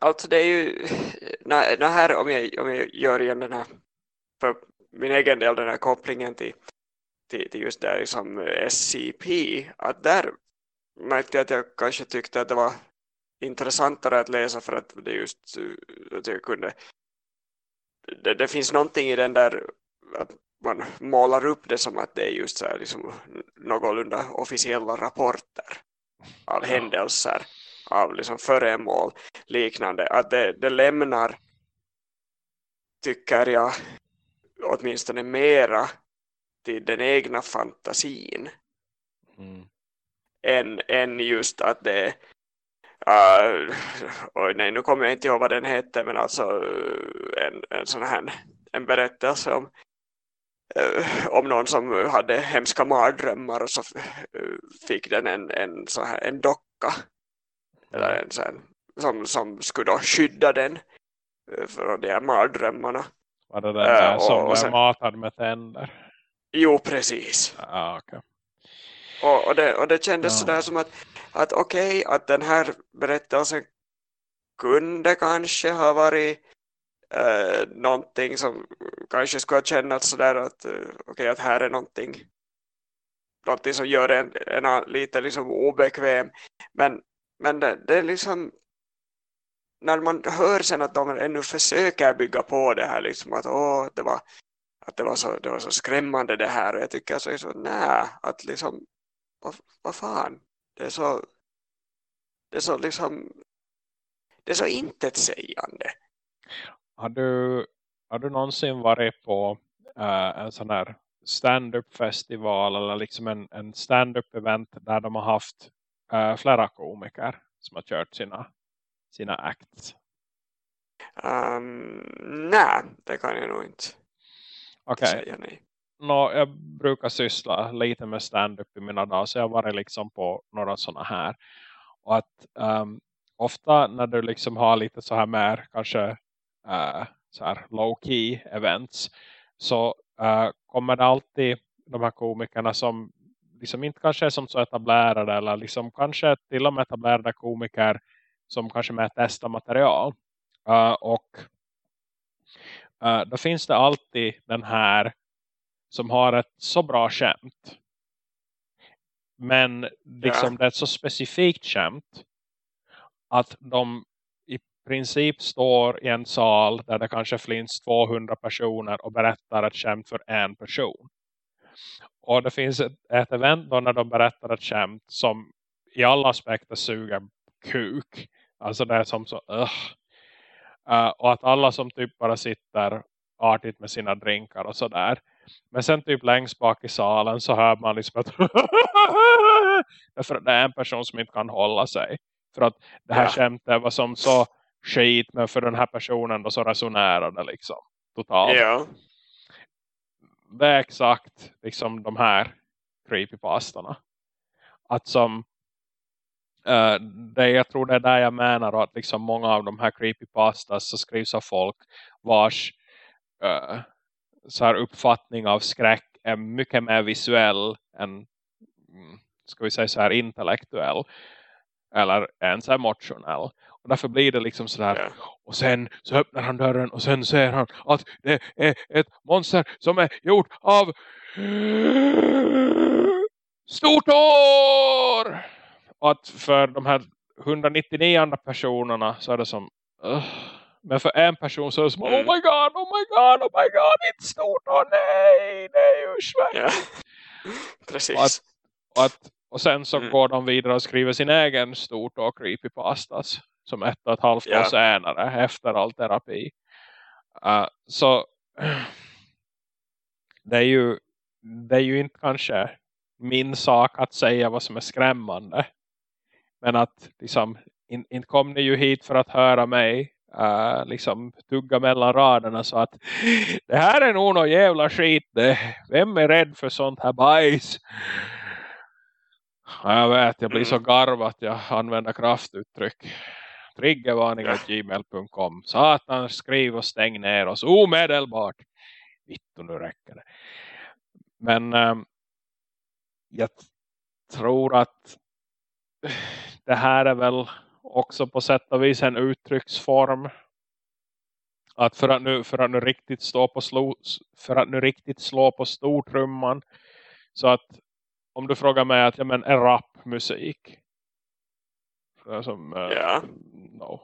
alltså det är ju när, när här, om jag, om jag gör igen den här för min egen del den här kopplingen till, till, till just det som SCP att där märkte jag att jag kanske tyckte att det var intressantare att läsa för att det just eh, att jag kunde det, det finns någonting i den där att man målar upp det som att det är just så här liksom någorlunda officiella rapporter av Ja. händelser av liksom föremål liknande att det, det lämnar tycker jag åtminstone mera till den egna fantasin Mm. än, än just att det uh, oj nej nu kommer jag inte ihåg vad den hette men alltså uh, en, en sån här en berättelse om uh, om någon som hade hemska mardrömmar och så uh, fick den en, en sån här en docka eller en sån som, som skulle då skydda den uh, för de här mardrömmarna Var det den Äh, där och- som och var sen- matad med tänder? jo precis Ja, okej. Och, och, det, och det kändes Ja. sådär som att, att okej, att den här berättelsen kunde kanske ha varit eh, någonting som kanske skulle ha kännats sådär att eh, okej, att här är någonting någonting som gör en, en a- lite liksom obekväm. Men, men det, det är liksom när man hör sen att de ännu försöker bygga på det här liksom att åh, det var att det var så, det var så skrämmande det här och jag tycker så, så nej, att liksom vad, vad fan? Det är så det är så liksom det är så intetsägande. Har du, har du någonsin varit på uh, en sån här stand-up festival eller liksom en, en stand-up event där de har haft uh, flera komiker som har kört sina, sina acts? Um, nej, det kan jag nog inte okay. säga nej. No, jag brukar syssla lite med stand-up i mina dagar så jag har varit liksom på några sådana här. Och att um, ofta när du liksom har lite så här mer kanske uh, så här low-key events så uh, kommer det alltid de här komikerna som liksom inte kanske är som så etablerade eller liksom kanske till och med etablerade komiker som kanske med testa material. Uh, och uh, då finns det alltid den här som har ett så bra skämt. Men liksom ja. det är ett så specifikt skämt att de i princip står i en sal där det kanske finns 200 personer och berättar ett skämt för en person. Och det finns ett, ett event då när de berättar ett skämt som i alla aspekter suger kuk. Alltså det är som så, uh. Uh, och att alla som typ bara sitter artigt med sina drinkar och sådär. Men sen typ längst bak i salen så hör man liksom att därför det är en person som inte kan hålla sig. För att det här ja. skämtet var som så skit men för den här personen då så resonerade liksom totalt. Ja. Det är exakt liksom de här creepypastorna. Att som uh, det, jag tror det är där jag menar att liksom många av de här creepypastas så skrivs av folk vars uh, så här uppfattning av skräck är mycket mer visuell än mm, ska vi säga så här intellektuell eller ens emotionell. Och därför blir det liksom sådär. Yeah. Och sen så öppnar han dörren och sen ser han att det är ett monster som är gjort av stort år! Och att för de här 199 andra personerna så är det som... Uh, men för en person så är det som, oh mm. my god, oh my god, oh my god, det är stort, oh, nej, nej, usch. Ja. Precis. Och, att, och, att, och sen så mm. går de vidare och skriver sin egen stort och creepypastas som ett och ett halvt ja. år senare efter all terapi. Uh, så det är ju det är ju inte kanske min sak att säga vad som är skrämmande. Men att liksom, inte in kom ni ju hit för att höra mig uh, liksom tugga mellan raderna så att det här är nog någon jävla skit. Det. Vem är rädd för sånt här bajs? Ja, jag vet, jag blir så garv att jag använder kraftuttryck. Triggervarning.gmail.com Satan, skriv och stäng ner oss omedelbart. Vittu, nu räcker det. Men um, jag tror att det här är väl också på sätt och vis en uttrycksform att för att nu, för att nu riktigt stå på slå, för att nu riktigt slå på stortrumman så att om du frågar mig att ja men är rapmusik som uh, yeah. no. Uh,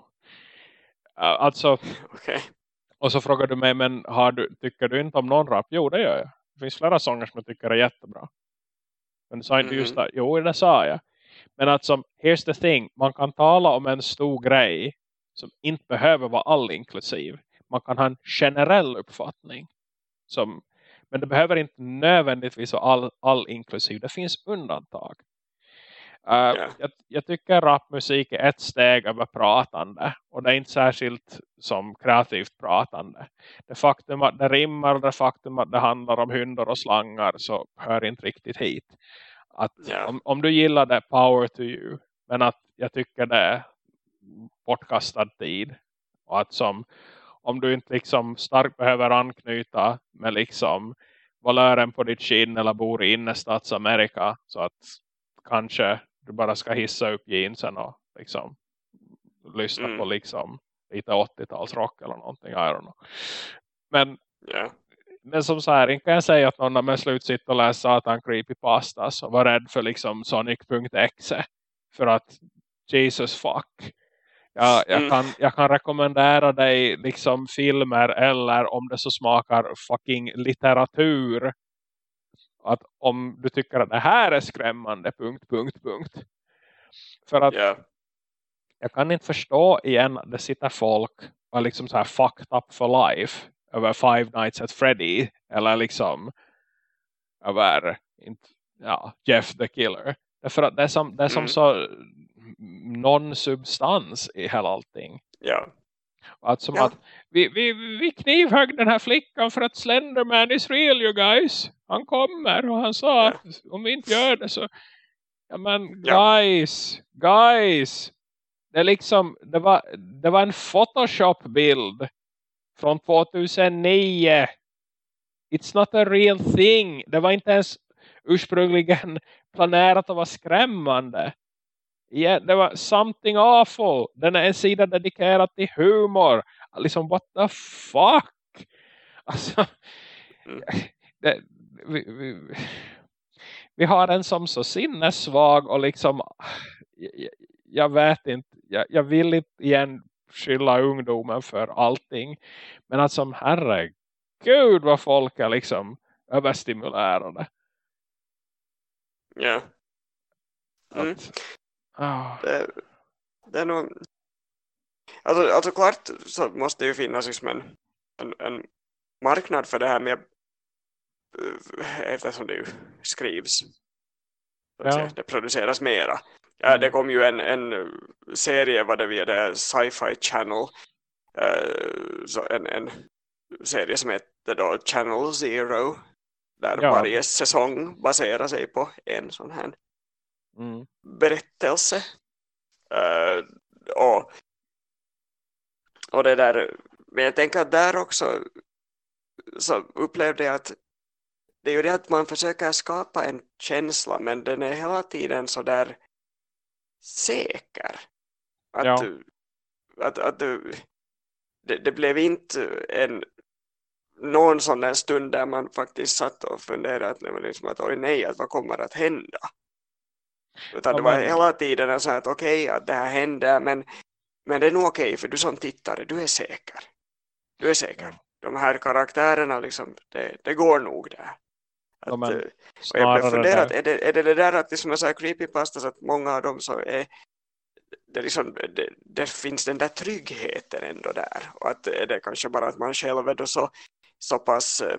alltså okay. och så frågar du mig men har du, tycker du inte om någon rap? Jo det gör jag. Det finns flera sånger som jag tycker är jättebra. Men du sa inte mm -hmm. just det. Jo det sa jag. Men att som, here's the thing, man kan tala om en stor grej som inte behöver vara all inklusiv. Man kan ha en generell uppfattning. Som, men det behöver inte nödvändigtvis vara all, all inklusiv. Det finns undantag. Uh, jag, jag, tycker rapmusik är ett steg över pratande. Och det är inte särskilt som kreativt pratande. Det faktum att det rimmar, det faktum att det handlar om hundar och slangar så hör inte riktigt hit. Att yeah. om, om du gillar det, power to you. Men att jag tycker det är bortkastad tid. Och att som, om du inte liksom starkt behöver anknyta med liksom valören på ditt skinn eller bor i innerstadsamerika. Så att kanske du bara ska hissa upp jeansen och liksom lyssna mm. på liksom lite 80-talsrock eller någonting. I don't know. Men yeah men som så här, inte kan jag säga att någon med slut sitter och läser Satan Creepypastas och var rädd för liksom Sonic.exe. För att Jesus fuck. Ja, jag, mm. kan, jag kan rekommendera dig liksom filmer eller om det så smakar fucking litteratur. Att om du tycker att det här är skrämmande, punkt, punkt, punkt. För att yeah. jag kan inte förstå igen att det sitter folk och liksom så här fucked up for life över Five Nights at Freddy eller liksom över ja, Jeff the Killer. Därför att det är som, det är som mm. så någon substans i hela allting. Ja. Att som ja. att vi, vi, vi knivhögg den här flickan för att Slenderman is real you guys. Han kommer och han sa att om vi inte gör det så ja men guys, guys. Det liksom det var, det var en Photoshop-bild från 2009. It's not a real thing. Det var inte ens ursprungligen planerat att vara skrämmande. Yeah, det var something awful. Den är en sida dedikerad till humor. Liksom, what the fuck? Alltså, det, vi, vi, vi, har en som så sinnessvag och liksom, jag, jag vet inte, jag, jag, vill inte igen skylla ungdomen för allting. Men att som herregud vad folk är liksom överstimulerade. Ja. Mm. Oh. Det, det, är nog... Alltså, alltså klart så måste det ju finnas liksom en, en, en marknad för det här med eftersom det ju skrivs. Ja. Det produceras mera. Ja, mm. det kom ju en, en serie var det via det Sci-Fi Channel. Så en, en serie som heter då Channel Zero. Där ja. varje säsong baserar sig på en sån här mm. berättelse. Uh, och, och det där, men jag tänker att där också så upplevde jag att det är ju det att man försöker skapa en känsla men den är hela tiden så där säker. Att, ja. att, att, det, det blev inte en någon sån där stund där man faktiskt satt och funderade att, liksom att oj nej, att vad kommer att hända? Utan det var hela tiden så att okej, okay, att det här händer men, men det är nog okej okay, för du som tittare, du är säker. Du är säker. De här karaktärerna, liksom, det, det går nog där. Att, ja, och jag blev funderat, är det, är det det där att det som är så här så att många av dem så är det, liksom, det, det, finns den där tryggheten ändå där och att är det kanske bara att man själv är då så, så pass uh,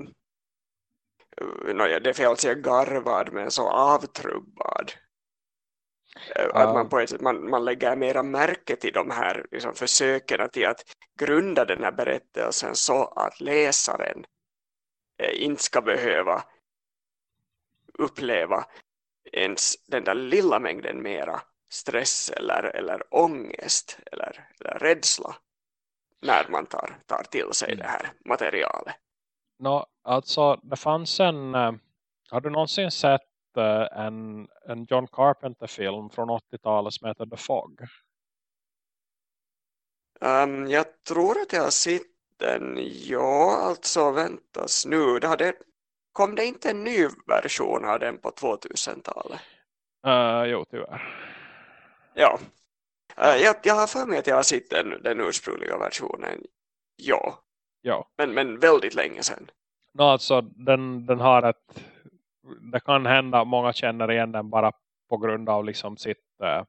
no, det är fel att säga garvad men så avtrubbad att man på ett sätt man, man lägger mera märke till de här liksom, försöken till att grunda den här berättelsen så att läsaren uh, inte ska behöva uppleva ens den där lilla mängden mera stress eller, eller ångest eller, eller rädsla när man tar, tar till sig mm. det här materialet. No, alltså det fanns en uh, har du någonsin sett en, en John Carpenter film från 80-talet som heter The Fog? Um, jag tror att jag har sett den ja, alltså väntas nu det hade kom det inte en ny version av den på 2000-talet? Uh, jo, tyvärr. Ja. Uh, jag, jag har för mig att jag har sett den, den ursprungliga versionen. Ja. ja. Men, men väldigt länge sedan. No, alltså, den, den har ett... Det kan hända att många känner igen den bara på grund av liksom sitt eh, uh,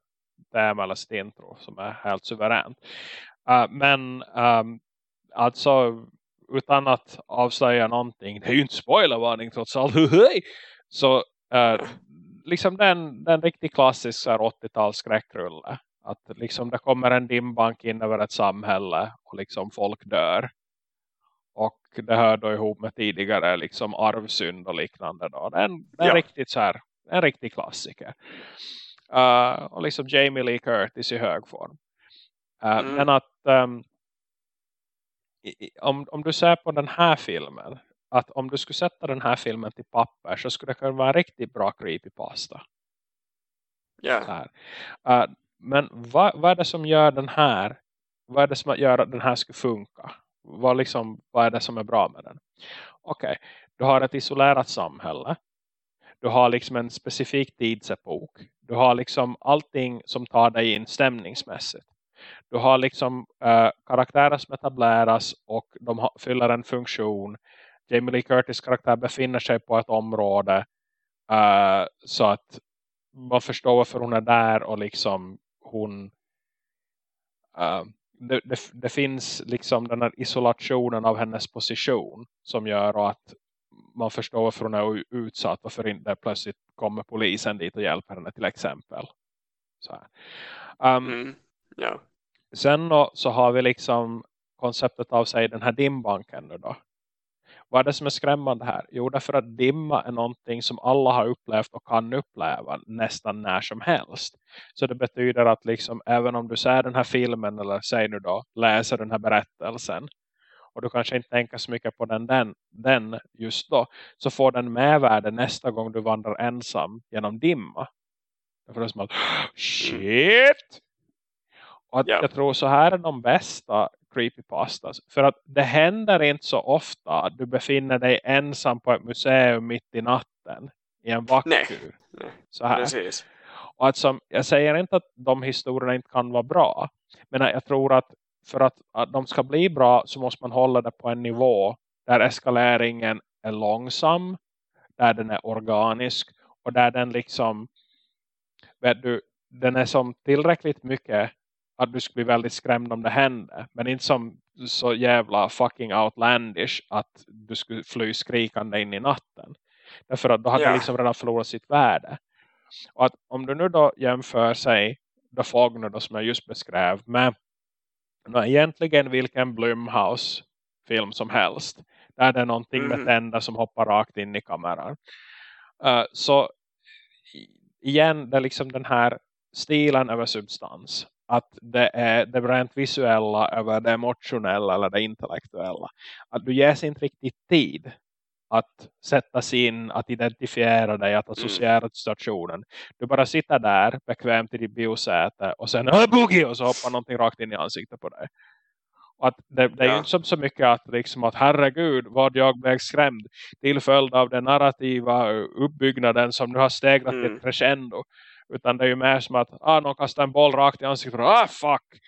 tema eller sitt intro som är helt suveränt. Uh, men um, alltså utan att avslöja någonting. Det är ju inte spoilervarning trots allt. så uh, liksom den, den riktigt klassisk 80-tals skräckrulle. Att liksom det kommer en dimbank in över ett samhälle och liksom folk dör. Och det hör då ihop med tidigare liksom arvsynd och liknande. Då. Det är en, är ja. riktigt så här, en riktig klassiker. Uh, och liksom Jamie Lee Curtis i hög form. Uh, mm. Men att um, om, om du ser på den här filmen att om du skulle sätta den här filmen till papper så skulle det kunna vara en riktigt bra creepypasta. Ja. Uh, men vad, vad är det som gör den här vad är det som gör att den här skulle funka? Vad, liksom, vad är det som är bra med den? Okej, okay. du har ett isolerat samhälle. Du har liksom en specifik tidsepok. Du har liksom allting som tar dig in stämningsmässigt. Du har liksom äh, karaktärer som etableras och de har, fyller en funktion. Jamie Lee Curtis karaktär befinner sig på ett område äh, så att man förstår varför hon är där och liksom hon äh, det, det, det, finns liksom den här isolationen av hennes position som gör att man förstår varför hon är utsatt varför inte plötsligt kommer polisen dit och hjälper henne till exempel. Så um, mm, yeah. Sen då, så har vi liksom konceptet av sig den här dimbanken då. Vad är det som är skrämmande här? Jo, därför att dimma är någonting som alla har upplevt och kan uppleva nästan när som helst. Så det betyder att liksom, även om du ser den här filmen eller säg nu då, läser den här berättelsen och du kanske inte tänker så mycket på den, den, den just då så får den medvärde nästa gång du vandrar ensam genom dimma. Därför är det som att, shit! Och att yeah. jag tror så här är de bästa creepypastas. För att det händer inte så ofta att du befinner dig ensam på ett museum mitt i natten. I en. Nej, så här. Precis. Och att som, jag säger inte att de historierna inte kan vara bra. Men jag tror att för att, att de ska bli bra så måste man hålla det på en nivå där eskaleringen är långsam. Där den är organisk. Och där den liksom vet du, den är som tillräckligt mycket att du skulle bli väldigt skrämd om det hände. Men inte som så jävla fucking outlandish att du skulle fly skrikande in i natten. Därför att då hade yeah. det liksom redan förlorat sitt värde. Och att om du nu då jämför sig The Fog då, som jag just beskrev med no, egentligen vilken Blumhouse film som helst. Där det är någonting mm. med tänder som hoppar rakt in i kameran. Uh, så igen, det är liksom den här stilen över substans att det är det rent visuella över det emotionella eller det intellektuella. Att du ges inte riktigt tid att sätta sig in, att identifiera dig, att associera mm. till stationen. Du bara sitter där bekvämt i ditt biosäte och sen boogie och så hoppar någonting rakt in i ansiktet på dig. Och att det, det är ju inte som så mycket att, liksom att herregud vad jag blev skrämd till följd av den narrativa uppbyggnaden som nu har stegrat mm. till crescendo. Utan det är ju mer som att ah, någon kastar en boll rakt i ansiktet. Ah, fuck!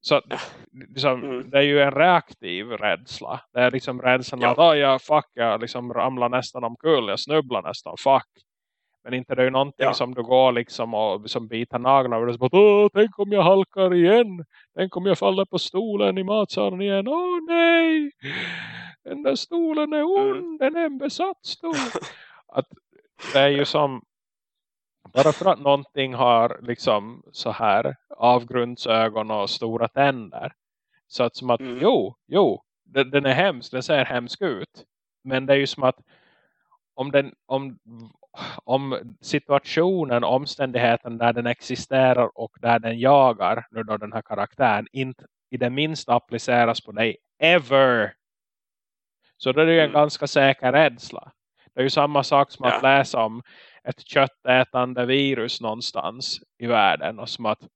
Så liksom, mm. det är ju en reaktiv rädsla. Det är liksom rädslan ja. att ah, ja, fuck, jag liksom ramlar nästan omkull. Jag snubblar nästan, fuck. Men inte det är ju någonting ja. som du går liksom och som biter naglar. Och det är tänk om jag halkar igen. Tänk om jag faller på stolen i matsalen igen. Åh nej! Den där stolen är ond. Mm. Den är en besatt stol. att det är ju som bara för att någonting har liksom så här avgrundsögon och stora tänder. Så att som att, mm. jo, jo, den, den är hemsk, den ser hemsk ut. Men det är ju som att om, den, om, om situationen, omständigheten där den existerar och där den jagar nu då den här karaktären inte i det minsta appliceras på dig ever. Så då är det ju en mm. ganska säker rädsla. Det är ju samma sak som att läsa om ett köttätande virus någonstans i världen. Och som att,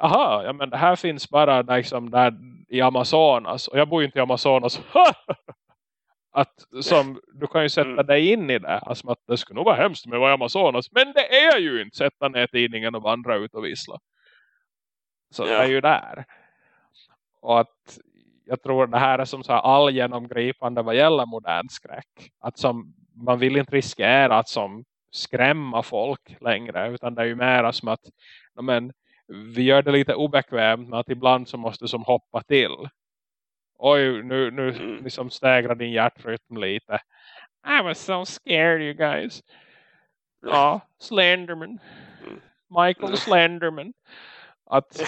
aha, ja men det här finns bara liksom där i Amazonas. Och jag bor ju inte i Amazonas. att som, du kan ju sätta mm. dig in i det. Alltså att det skulle nog vara hemskt med vara i Amazonas. Men det är ju inte. Sätta ner tidningen och vandra ut och vissla. Så ja. det är ju där. Och att jag tror det här är som så här allgenomgripande vad gäller modern skräck. Att som man vill inte riskera att som skrämma folk längre. Utan det är ju mer som att men, vi gör det lite obekvämt med att ibland så måste som hoppa till. Oj, nu, nu mm. liksom stägrar din hjärtrytm lite. I was so scared you guys. Ja, Slenderman. Mm. Michael Slenderman. Att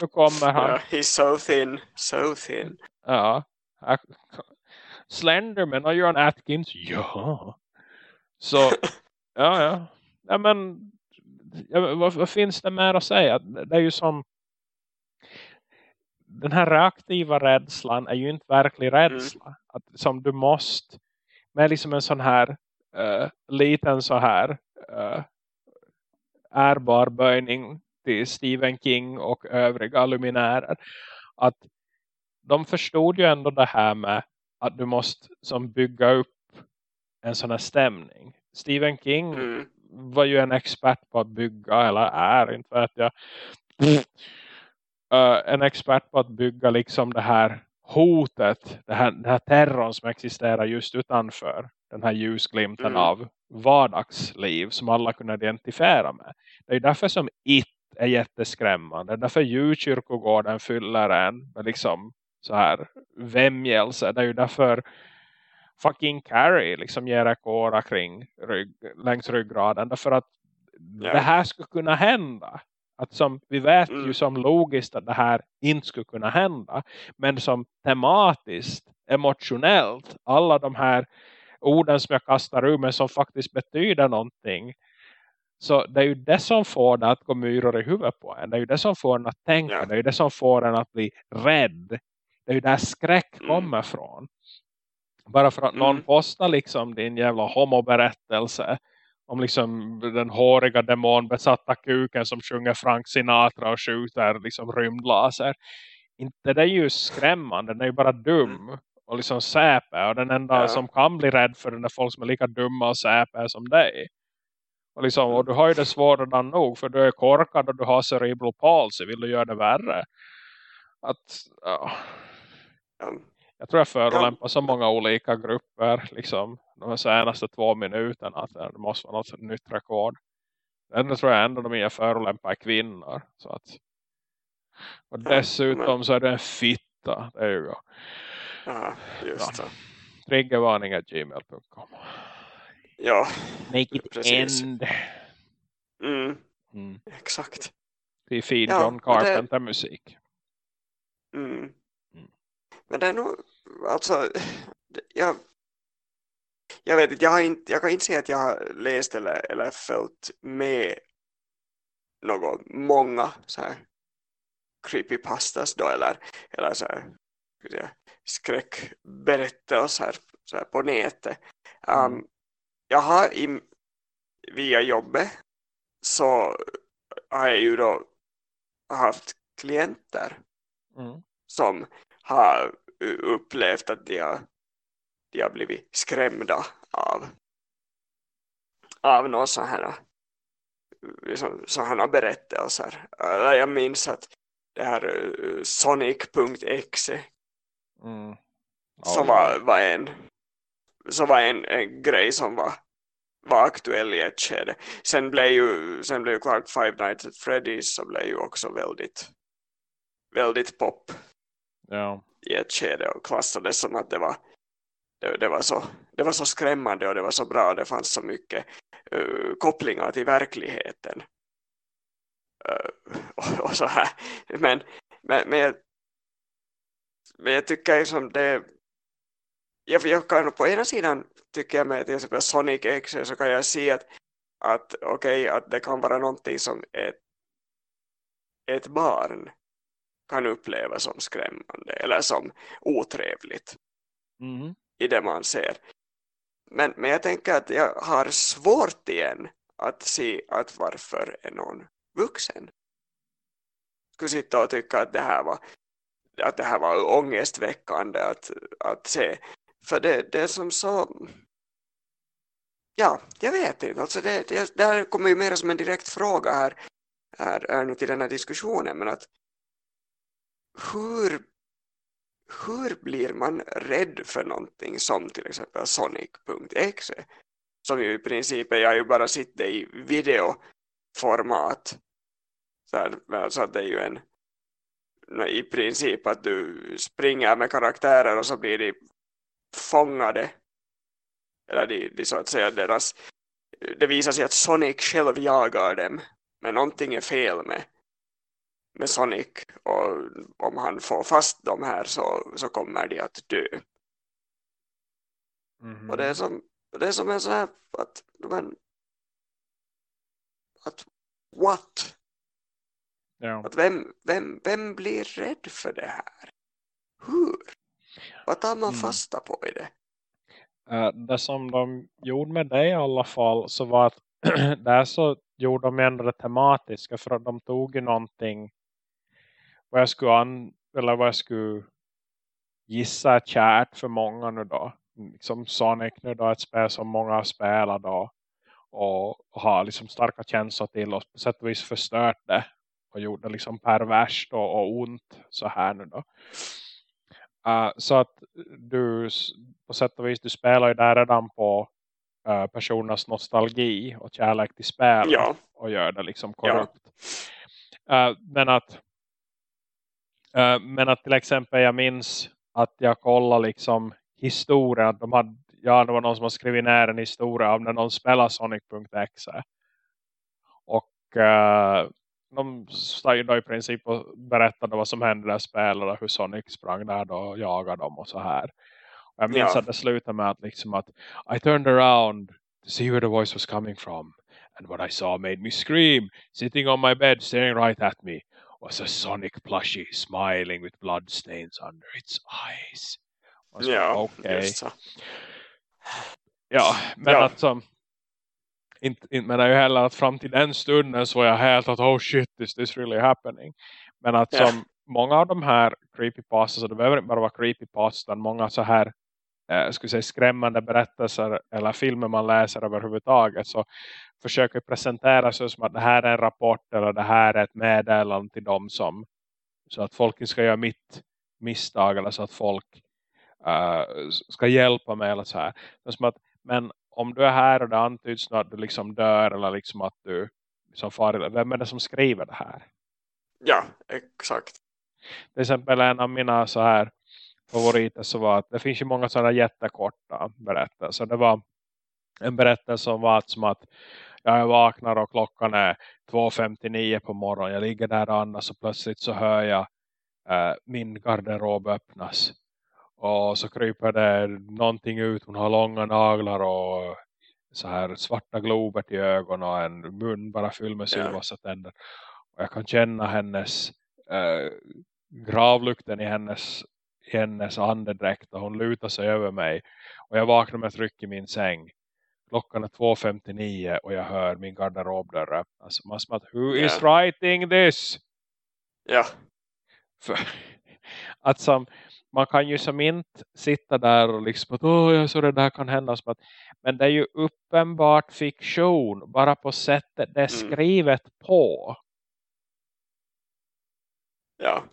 nu kommer han. Yeah, he's so thin, so thin. Ja. Slenderman, you on Atkins? Ja. Så Ja, ja. ja men ja, vad, vad, finns det mer att säga? Det är ju som den här reaktiva rädslan är ju inte verklig mm. rädsla. Mm. Att, som du måste med liksom en sån här uh, liten så här uh, ärbar böjning till Stephen King och övriga luminärer. Att de förstod ju ändå det här med att du måste som bygga upp en sån här stämning. Stephen King mm. var ju en expert på att bygga, eller är, inte vet jag. Uh, en expert på att bygga liksom det här hotet, det här, den här terrorn som existerar just utanför den här ljusglimten mm. av vardagsliv som alla kunde identifiera med. Det är därför som It är jätteskrämmande. Därför djurkyrkogården fyller en med liksom så här vämjelse. Det är ju därför fucking Carrie liksom ger ekora kring rygg, längs ryggraden. Därför att yeah. det här skulle kunna hända. Att som, vi vet mm. ju som logiskt att det här inte skulle kunna hända. Men som tematiskt, emotionellt, alla de här orden som jag kastar ur men som faktiskt betyder någonting. Så det är ju det som får det att gå myror i huvudet på en. Det är ju det som får en att tänka. Yeah. Det är ju det som får en att bli rädd. Det är ju där skräck mm. kommer från. Bara för att mm. någon postar liksom din jävla homoberättelse om liksom den håriga demonbesatta kuken som sjunger Frank Sinatra och skjuter liksom rymdlaser. Inte det är ju skrämmande, den är ju bara dum mm. och liksom säpe. Och den enda ja. som kan bli rädd för den är folk som är lika dumma och säpe som dig. Och, liksom, och du har ju det svårare än nog för du är korkad och du har cerebral palsy. Vill du göra det värre? Att, ja. Jag tror jag förolämpar så många olika grupper liksom de senaste två minuterna att det måste vara något nytt rekord. Det tror jag ändå de är förolämpar kvinnor. Så att, och dessutom så är det en fitta. Det är ju Ja, just det. Gmail.com Ja, Make it precis. end. Mm. Mm. Exakt. Vi feed ja, John Carpenter det... musik. Mm. Men det är nog, alltså, jag, jag vet inte, jag, har inte, jag kan inte säga att jag har läst eller, eller följt med något, många så här creepypastas då eller, eller så här, skräckberättelser så här på nätet. Um, mm. Jag har i, via jobbet så har jag ju då haft klienter mm. som har upplevt att de har de har blivit skrämda av av några sådana här liksom, sådana berättelser. Jag minns att det här uh, Sonic.exe mm. oh, som var, var en så var en, en grej som var var aktuell i ett skede. Sen blev ju, sen blev ju klart Five Nights at Freddy's så blev ju också väldigt väldigt pop ja. i ett skede och klassade som att det var det, det, var så, det var så skrämmande och det var så bra. Det fanns så mycket uh, kopplingar till verkligheten. Uh, och, och, så här. Men, men, men, jag, men jag tycker liksom det jag, jag kan på ena sidan tycker jag med till exempel Sonic X så kan jag se att, att okej okay, att det kan vara någonting som ett, ett barn kan uppleva som skrämmande eller som otrevligt. Mm i det man ser. Men, men jag tänker att jag har svårt igen att se att varför är någon vuxen skulle sitta och tycka att det här var att det här var ångestväckande att, att se. För det, det är som så ja, jag vet inte. Alltså det, det, det här kommer ju mer som en direkt fråga här, här, här nu till den här diskussionen. Men att hur hur blir man rädd för någonting som till exempel Sonic.exe som ju i princip är jag ju bara sitter i videoformat. Så, här, att det är ju en i princip att du springer med karaktärer och så blir de fångade. Eller de, de så att säga deras det visar sig att Sonic själv jagar dem men någonting är fel med med Sonic och om han får fast de här så, så kommer de att dö. Mm -hmm. Och det är som det är som en sån här att, men, att what? Ja. Att vem, vem, vem blir rädd för det här? Hur? Vad tar man mm. fasta på i det? Uh, det som de gjorde med det i alla fall så var att där så gjorde de ändå det tematiska för att de tog ju någonting vad jag skulle, an, eller vad jag skulle gissa är kärt för många nu då. Liksom Sonic nu då, ett spel som många spelar då. Och, har liksom starka känslor till och på sätt och vis förstört det. Och gjort det liksom perverst och, och ont så här nu då. Uh, så att du på sätt och vis du spelar ju där redan på uh, personernas nostalgi och kärlek till spel ja. och gör det liksom korrupt. Ja. Uh, men att men att till exempel jag minns att jag kollade liksom historien. De hade, ja, det var någon som har skrivit ner en historia om när någon spelar Sonic.exe. Och uh, de stod då i princip och berättade vad som hände där spelade. Hur Sonic sprang där och jagade dem och så här. Och jag minns Ja. att det slutade med att liksom att I turned around to see where the voice was coming from. And what I saw made me scream. Sitting on my bed staring right at me was a Sonic plushie smiling with blood stains under its eyes. Så, Ja, okej. just så. Ja, men Ja. att som inte, inte menar jag heller att fram till den stunden så var jag helt att oh shit, is this really happening? Men att Ja. som många av de här creepypastas, så det behöver inte bara vara creepypasta, utan många så här eh, skulle säga skrämmande berättelser eller filmer man läser överhuvudtaget så försöker presentera sig som att det här är en rapport eller det här är ett meddelande till dem som så att folk inte ska göra mitt misstag eller så att folk eh, ska hjälpa mig eller så här. Är som att, men om du är här och det antyds att du liksom dör eller liksom att du liksom far vem är det som skriver det här? Ja, exakt. Till exempel en av mina så här favoriter så var att det finns ju många sådana jättekorta berättelser. Det var en berättelse som var att, som att jag vaknar och klockan är 2.59 på morgonen. Jag ligger där andas och plötsligt så hör jag eh, min garderob öppnas. Och så kryper det någonting ut. Hon har långa naglar och så här svarta glober till ögonen och en mun bara fylld med sylvassa tänder. Och jag kan känna hennes eh, gravlukten i hennes, i hennes andedräkt och hon lutar sig över mig. Och jag vaknar med ett ryck i min säng. Klockan är 2.59 och jag hör min garderobdörr öppnas. Man som att, who is writing this? Ja, För, att som, man kan ju som inte sitta där och liksom att åh, jag så det där kan hända. Som att, men det är ju uppenbart fiktion bara på sättet det är Mm. skrivet på. ja.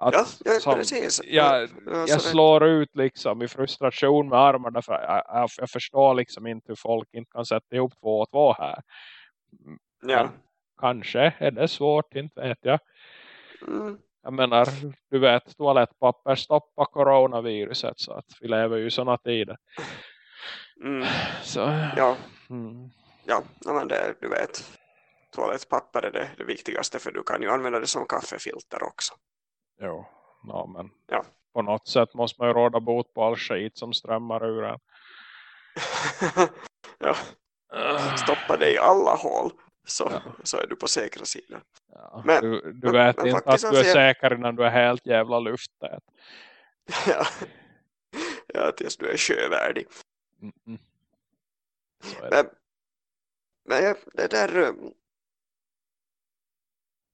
Att, ja, ja som, precis. jag, Ja, jag slår ut liksom i frustration med armarna för jag, jag, jag förstår liksom inte hur folk inte kan sätta ihop två och två här. Ja. Kanske är det svårt, inte vet jag. Mm. Jag menar, du vet, toalettpapper stoppar coronaviruset så att vi lever ju i sådana tider. Mm. Så, Ja, mm, ja men det, du vet. Toalettpapper är det, det viktigaste för du kan ju använda det som kaffefilter också. Jo, ja, men Ja. på något sätt måste man ju råda bot på all skit som strömmar ur en. ja, stoppa det i alla hål så, Ja. så är du på säkra sidan. Ja, Men- du du vet men inte att du är alltså säker innan du är helt jävla lufttät. ja. ja, tills du är sjövärdig. Mm -mm. Det. Men, men jag, det där... um,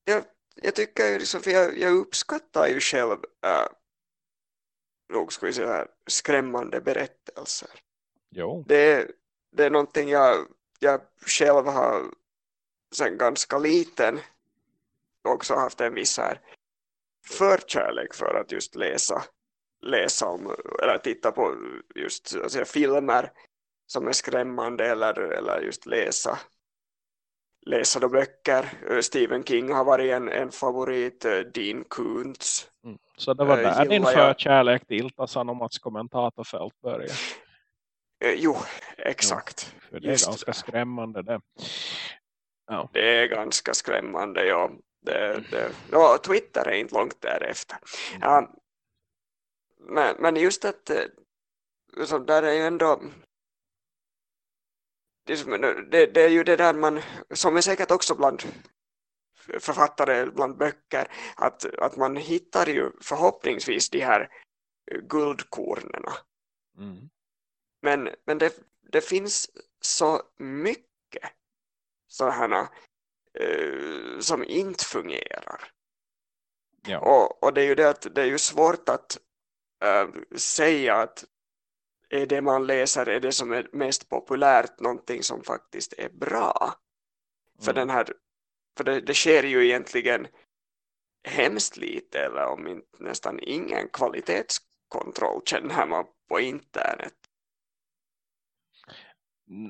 Jag, jag tycker ju liksom, för jag, jag uppskattar ju själv äh, nog ska vi säga skrämmande berättelser. Jo, Det, är- det är någonting jag, jag själv har sen ganska liten också haft en viss här förkärlek för att just läsa läsa om eller titta på just alltså, filmer som är skrämmande eller, eller just läsa läsa då böcker. Eh, Stephen King har varit en, en favorit, eh, Dean Koontz. mm. så det var Äh, där din förkärlek till Ilta-Sanomats kommentatorfält började. Eh, Jo, exakt. För det är Just ganska det. skrämmande det. Ja. Det är ganska skrämmande, ja. Det, det, ja Twitter är inte långt därefter. Mm. Ja, men, men just att eh, så där är ju ändå det, det, är ju det där man, som är säkert också bland författare, bland böcker, att, att man hittar ju förhoppningsvis de här guldkornen. Mm. Men, men det, det finns så mycket sådana eh, som inte fungerar. Ja. Och, och det är ju det att det är ju svårt att äh, säga att är det man läser är det som är mest populärt någonting som faktiskt är bra. För, Mm. den här, för det, det sker ju egentligen hemskt lite eller om inte nästan ingen kvalitetskontroll känner man på internet.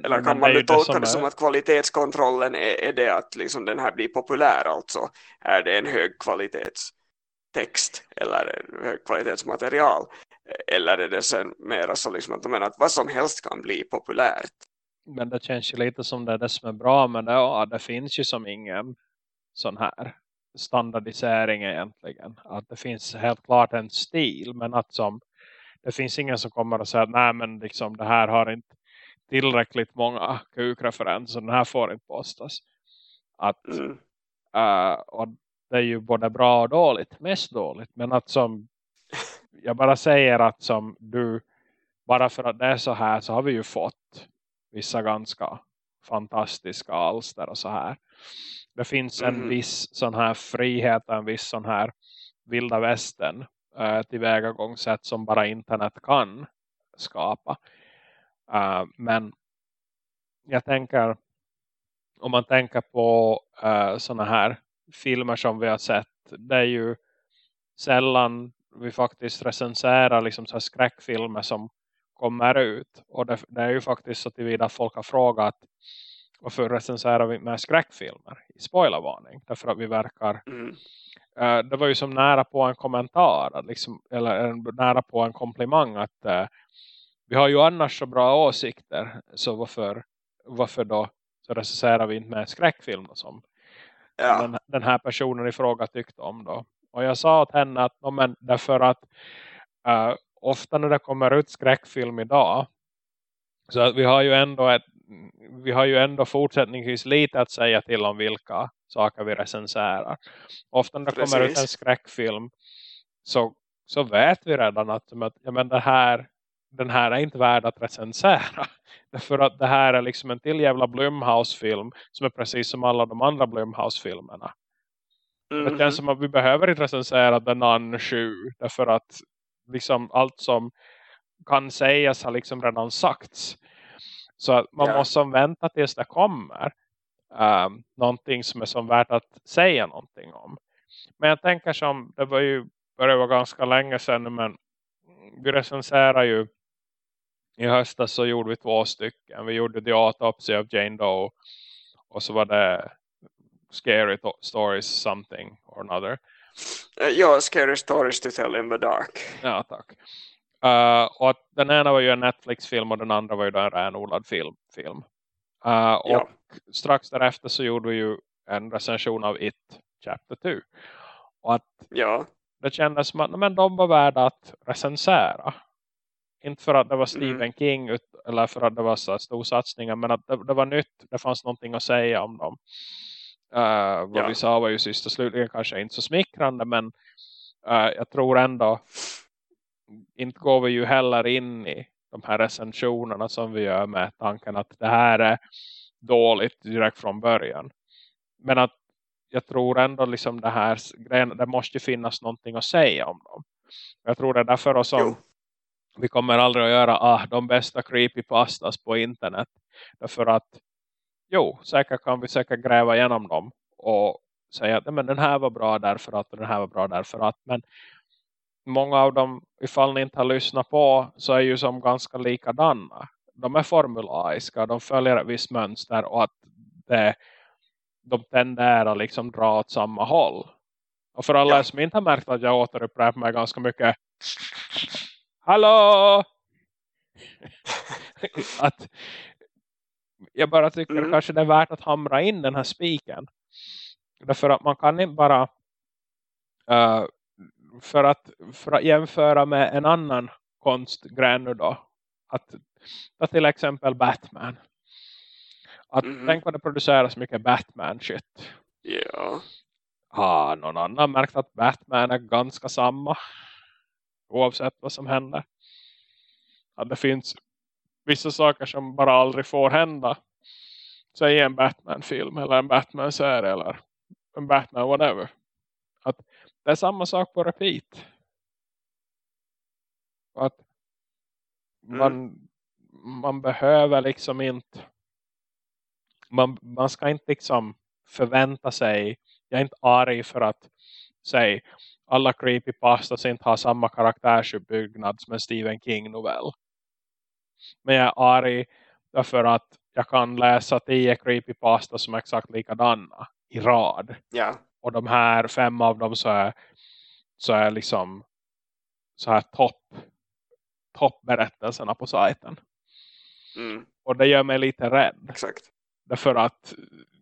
Eller kan man nu tolka det, det som, är... att kvalitetskontrollen är, är det att liksom den här blir populär alltså? Är det en högkvalitetstext eller högkvalitetsmaterial? Eller är det sen mera så liksom att de menar att vad som helst kan bli populärt? Men det känns ju lite som det det som är bra men det, ja, det finns ju som ingen sån här standardisering egentligen. Att det finns helt klart en stil men att som det finns ingen som kommer att säga att nej men liksom det här har inte tillräckligt många kukreferenser. Den här får inte postas. Att, mm. uh, och det är ju både bra och dåligt. Mest dåligt. Men att som jag bara säger att som du bara för att det är så här så har vi ju fått vissa ganska fantastiska alster och så här. Det finns en mm. viss sån här frihet en viss sån här vilda västern äh, tillvägagångssätt som bara internet kan skapa. Uh, men jag tänker om man tänker på uh, såna här filmer som vi har sett det är ju sällan vi faktiskt recenserar liksom så skräckfilmer som kommer ut. Och det, det är ju faktiskt så tillvida att folk har frågat varför recenserar vi med skräckfilmer i spoilervarning. Därför att vi verkar mm. uh, det var ju som nära på en kommentar liksom, eller en, nära på en komplimang att uh, vi har ju annars så bra åsikter så varför, varför då så recenserar vi inte med skräckfilm och som ja. den, den, här personen i fråga tyckte om då. Och jag sa åt henne att no, men därför att uh, ofta när det kommer ut skräckfilm idag så att vi har ju ändå ett vi har ju ändå fortsättningsvis lite att säga till om vilka saker vi recenserar. Ofta när det Precis. kommer ut en skräckfilm så, så vet vi redan att, att ja, men det här, den här är inte värd att recensera. Därför att det här är liksom en till jävla Blumhouse-film som är precis som alla de andra Blumhouse-filmerna. Mm. Det känns som att vi behöver inte recensera The Nun 7 därför att liksom allt som kan sägas har liksom redan sagts. Så att man yeah. måste vänta tills det kommer um, någonting som är som värt att säga någonting om. Men jag tänker som, det var ju började vara ganska länge sedan men vi recenserar ju i höstas så gjorde vi två stycken. Vi gjorde The Autopsy of Jane Doe och så var det Scary Stories something or another. Uh, ja, Scary Stories to tell in the dark. Ja, tack. Uh, och den ena var ju en Netflix-film och den andra var ju en renodlad film. film. Uh, och ja. strax därefter så gjorde vi ju en recension av It Chapter 2. Och att ja. det kändes som att men de var värda att recensera. Inte för att det var Stephen mm. King eller för att det var så stor satsningar men att det, det, var nytt. Det fanns någonting att säga om dem. Uh, vad ja. vi sa var ju sist och slutligen kanske inte så smickrande men uh, jag tror ändå inte går vi ju heller in i de här recensionerna som vi gör med tanken att det här är dåligt direkt från början. Men att jag tror ändå liksom det här grejen, det måste finnas någonting att säga om dem. Jag tror det är därför som jo. vi kommer aldrig att göra ah, de bästa creepypastas på internet. Därför att jo, säkert kan vi säkert gräva igenom dem och säga att men den här var bra därför att den här var bra därför att. Men många av dem, ifall ni inte har lyssnat på, så är ju som ganska likadana. De är formulaiska, de följer ett visst mönster och att det, de tenderar liksom dra åt samma håll. Och för alla ja. som inte har märkt att jag återupprepar mig ganska mycket Hallå! att jag bara tycker mm. kanske det är värt att hamra in den här spiken. Därför att man kan inte bara uh, för, att, för att jämföra med en annan konstgren nu då. Att, att till exempel Batman. Att mm. tänk vad det produceras mycket Batman-shit. Ja. Har någon annan märkt att Batman är ganska samma? Oavsett vad som händer. Att det finns vissa saker som bara aldrig får hända. Säg en Batman-film eller en Batman-serie eller en Batman whatever. Att det är samma sak på repeat. Att man, mm. man behöver liksom inte man, man ska inte liksom förvänta sig jag är inte arg för att säga alla creepypastas inte har samma karaktärsuppbyggnad som en Stephen King-novell. Men jag är arg Därför att jag kan läsa tio creepypasta som är exakt likadana i rad. Ja. Och de här fem av dem så är, så är liksom så här topp toppberättelserna på sajten. Mm. Och det gör mig lite rädd. Exakt. Därför att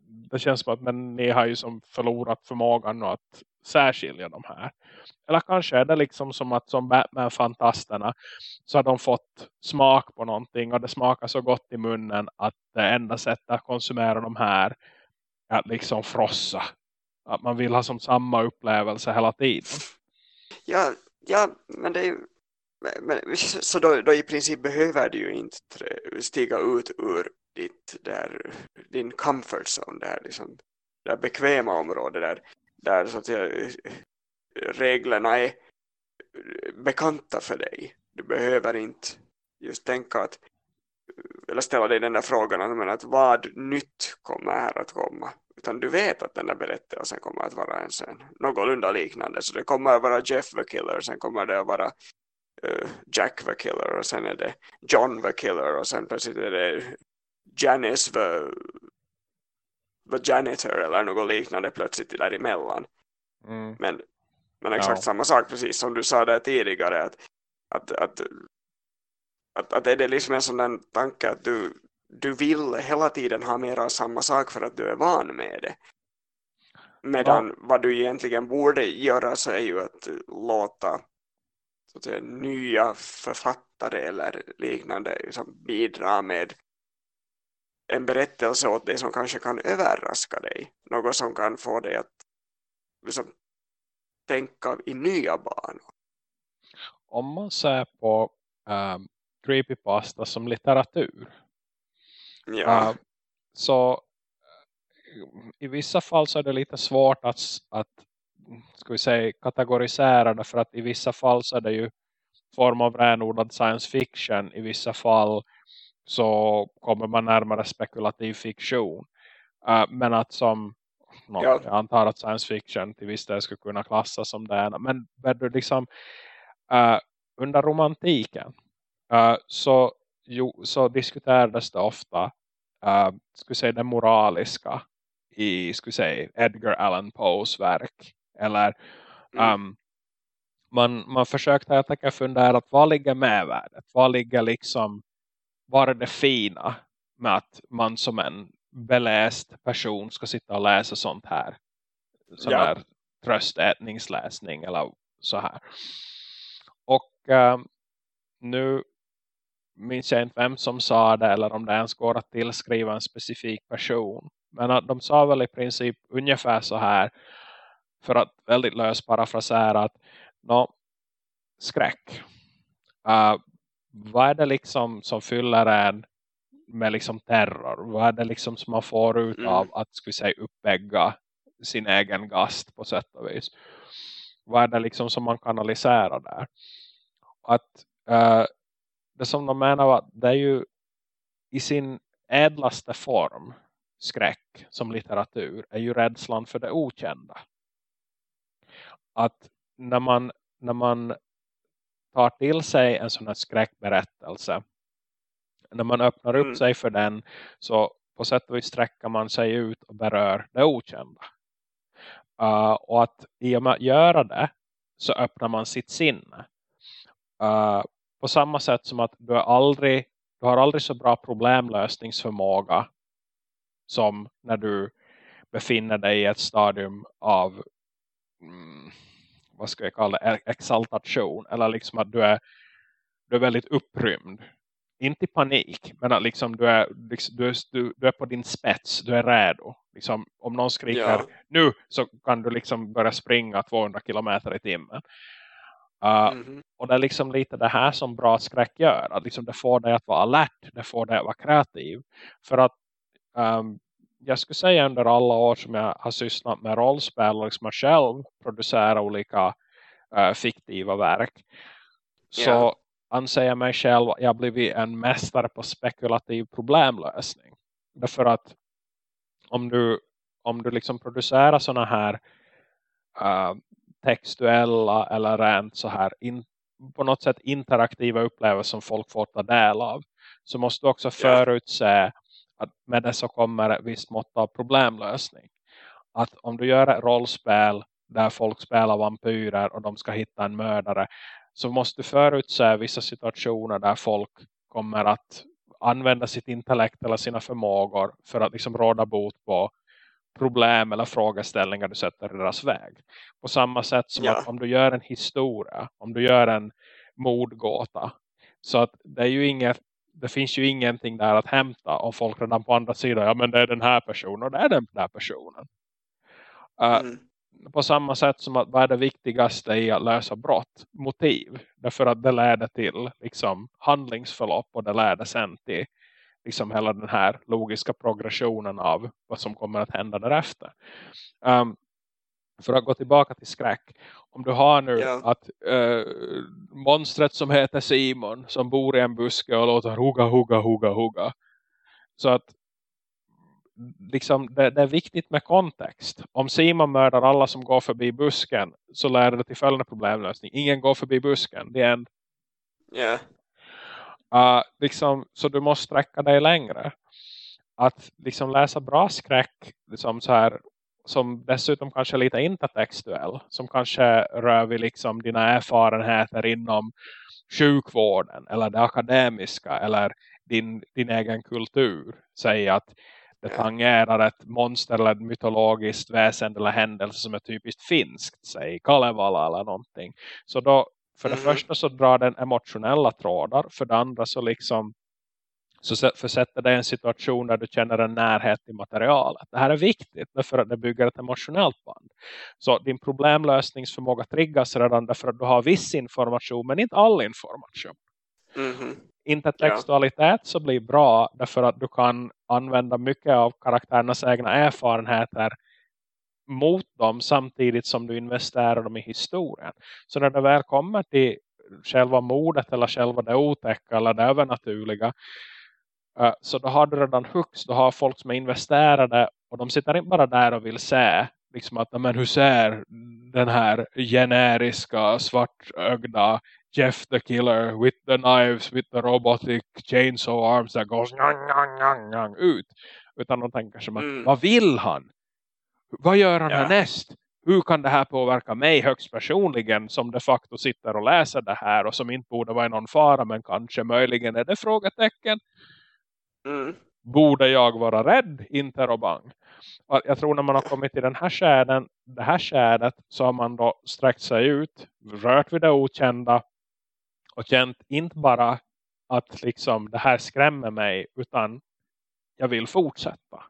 det känns som att men ni har ju som förlorat förmågan att särskilja de här. Eller kanske är det liksom som att som Batman-fantasterna så har de fått smak på någonting och det smakar så gott i munnen att det enda sättet att konsumera de här är att liksom frossa. Att man vill ha som samma upplevelse hela tiden. Ja, ja men det är ju men, så då, då i princip behöver du ju inte stiga ut ur ditt där, din comfort zone där liksom det bekväma området där, där så att säga, reglerna är bekanta för dig. Du behöver inte just tänka att eller ställa dig den där frågan men att vad nytt kommer här att komma utan du vet att den där berättelsen kommer att vara en sen någorlunda liknande så det kommer att vara Jeff the Killer sen kommer det att vara uh, Jack the Killer och sen är det John the Killer och sen plötsligt är det Janice the, the Janitor eller något liknande plötsligt däremellan mm. men, men exakt ja. samma sak precis som du sa där tidigare att, att, att, att, att är det liksom en sån tanke att du, du vill hela tiden ha mer av samma sak för att du är van med det medan ja. vad du egentligen borde göra så är ju att låta så att säga, nya författare eller liknande liksom bidra med en berättelse åt dig som kanske kan överraska dig. Något som kan få dig att liksom, tänka i nya banor. Om man ser på um, creepypasta som litteratur. Ja. Uh, så i vissa fall så är det lite svårt att, att ska vi säga, kategorisera det för att i vissa fall så är det ju form av renodlad science fiction. I vissa fall så kommer man närmare spekulativ fiktion. Uh, men att som no, ja. jag antar att science fiction till viss del skulle kunna klassas som det. Men du liksom uh, under romantiken uh, så, jo, så diskuterades det ofta uh, skulle säga det moraliska i skulle säga Edgar Allan Poes verk eller mm. um, man, man försökte helt enkelt fundera att vad ligger med värdet? Vad ligger liksom vad är det fina med att man som en beläst person ska sitta och läsa sånt här sån ja. här tröstätningsläsning eller så här. Och um, nu minns jag inte vem som sa det eller om det ens går att tillskriva en specifik person. Men att de sa väl i princip ungefär så här för att väldigt löst parafrasera att no, skräck. Uh, vad är det liksom som fyller en med liksom terror? Vad är det liksom som man får ut mm. av att skulle säga uppvägga sin egen gast på sätt och vis? Vad är det liksom som man kanaliserar där? Att uh, det som de menar var det är ju i sin ädlaste form skräck som litteratur är ju rädslan för det okända. Att när man, när man tar till sig en sån här skräckberättelse när man öppnar upp mm. sig för den så på sätt och vis sträcker man sig ut och berör det okända. Uh, och att i och med att göra det så öppnar man sitt sinne. Uh, på samma sätt som att du, är aldrig, du har aldrig så bra problemlösningsförmåga som när du befinner dig i ett stadium av mm, vad ska jag kalla det, exaltation eller liksom att du är, du är väldigt upprymd. Inte i panik men att liksom du är, liksom, du, är, du, du är på din spets, du är redo. Liksom, om någon skriker ja. nu! så kan du liksom börja springa 200 kilometer i timmen. Uh, mm -hmm. och det är liksom lite det här som bra skräck gör att liksom det får dig att vara alert, det får dig att vara kreativ. För att um, jag skulle säga under alla år som jag har sysslat med rollspel och liksom själv producerat olika uh, fiktiva verk så yeah. anser jag mig själv att jag blivit en mästare på spekulativ problemlösning. Därför att om du, om du liksom producerar sådana här uh, textuella eller rent så här in, på något sätt interaktiva upplevelser som folk får ta del av så måste du också förutse att med det så kommer ett visst mått av problemlösning. Att om du gör ett rollspel där folk spelar vampyrer och de ska hitta en mördare så måste du förutse vissa situationer där folk kommer att använda sitt intellekt eller sina förmågor för att liksom råda bot på problem eller frågeställningar du sätter i deras väg. På samma sätt som ja. att om du gör en historia, om du gör en mordgåta så att det är ju inget det finns ju ingenting där att hämta om folk redan på andra sidan, ja men det är den här personen och det är den där personen. Uh, mm. På samma sätt som att vad är det viktigaste i att lösa brott? Motiv. Därför att det leder till liksom, handlingsförlopp och det leder sen till liksom hela den här logiska progressionen av vad som kommer att hända därefter. Um, för att gå tillbaka till skräck. Om du har nu ja. att uh, monstret som heter Simon som bor i en buske och låter hugga, hugga, hugga, hugga. Så att liksom, det, det, är viktigt med kontext. Om Simon mördar alla som går förbi busken så leder det till följande problemlösning. Ingen går förbi busken. Det är en... Yeah. Uh, liksom, så du måste sträcka dig längre. Att liksom läsa bra skräck liksom så här, som dessutom kanske är lite intertextuell. Som kanske rör vid liksom dina erfarenheter inom sjukvården eller det akademiska eller din, din egen kultur. Säg att det tangerar ett monster eller ett mytologiskt väsen eller händelse som är typiskt finskt. Säg Kalevala eller någonting. Så då för det mm. första så drar den emotionella trådar. För det andra så liksom så försätter det en situation där du känner en närhet till materialet. Det här är viktigt därför att det bygger ett emotionellt band. Så din problemlösningsförmåga triggas redan därför att du har viss information men inte all information. Mm. Inte textualitet ja. så blir bra därför att du kan använda mycket av karaktärernas egna erfarenheter mot dem samtidigt som du investerar dem i historien. Så när det väl kommer till själva mordet eller själva det otäcka eller det övernaturliga så då har du redan hux, då har folk som är investerade och de sitter inte bara där och vill se liksom att, men hur ser den här generiska svartögda Jeff the Killer with the knives, with the robotic chainsaw arms that goes njang, njang, njang, njang, ut. Utan de tänker som att, mm. vad vill han? vad gör han ja. härnäst? Hur kan det här påverka mig högst personligen som de facto sitter och läser det här och som inte borde vara någon fara men kanske möjligen är det frågetecken. Mm. Borde jag vara rädd? Inte och bang. Jag tror när man har kommit till den här skäden, det här skädet så har man då sträckt sig ut, rört vid det okända och känt inte bara att liksom det här skrämmer mig utan jag vill fortsätta.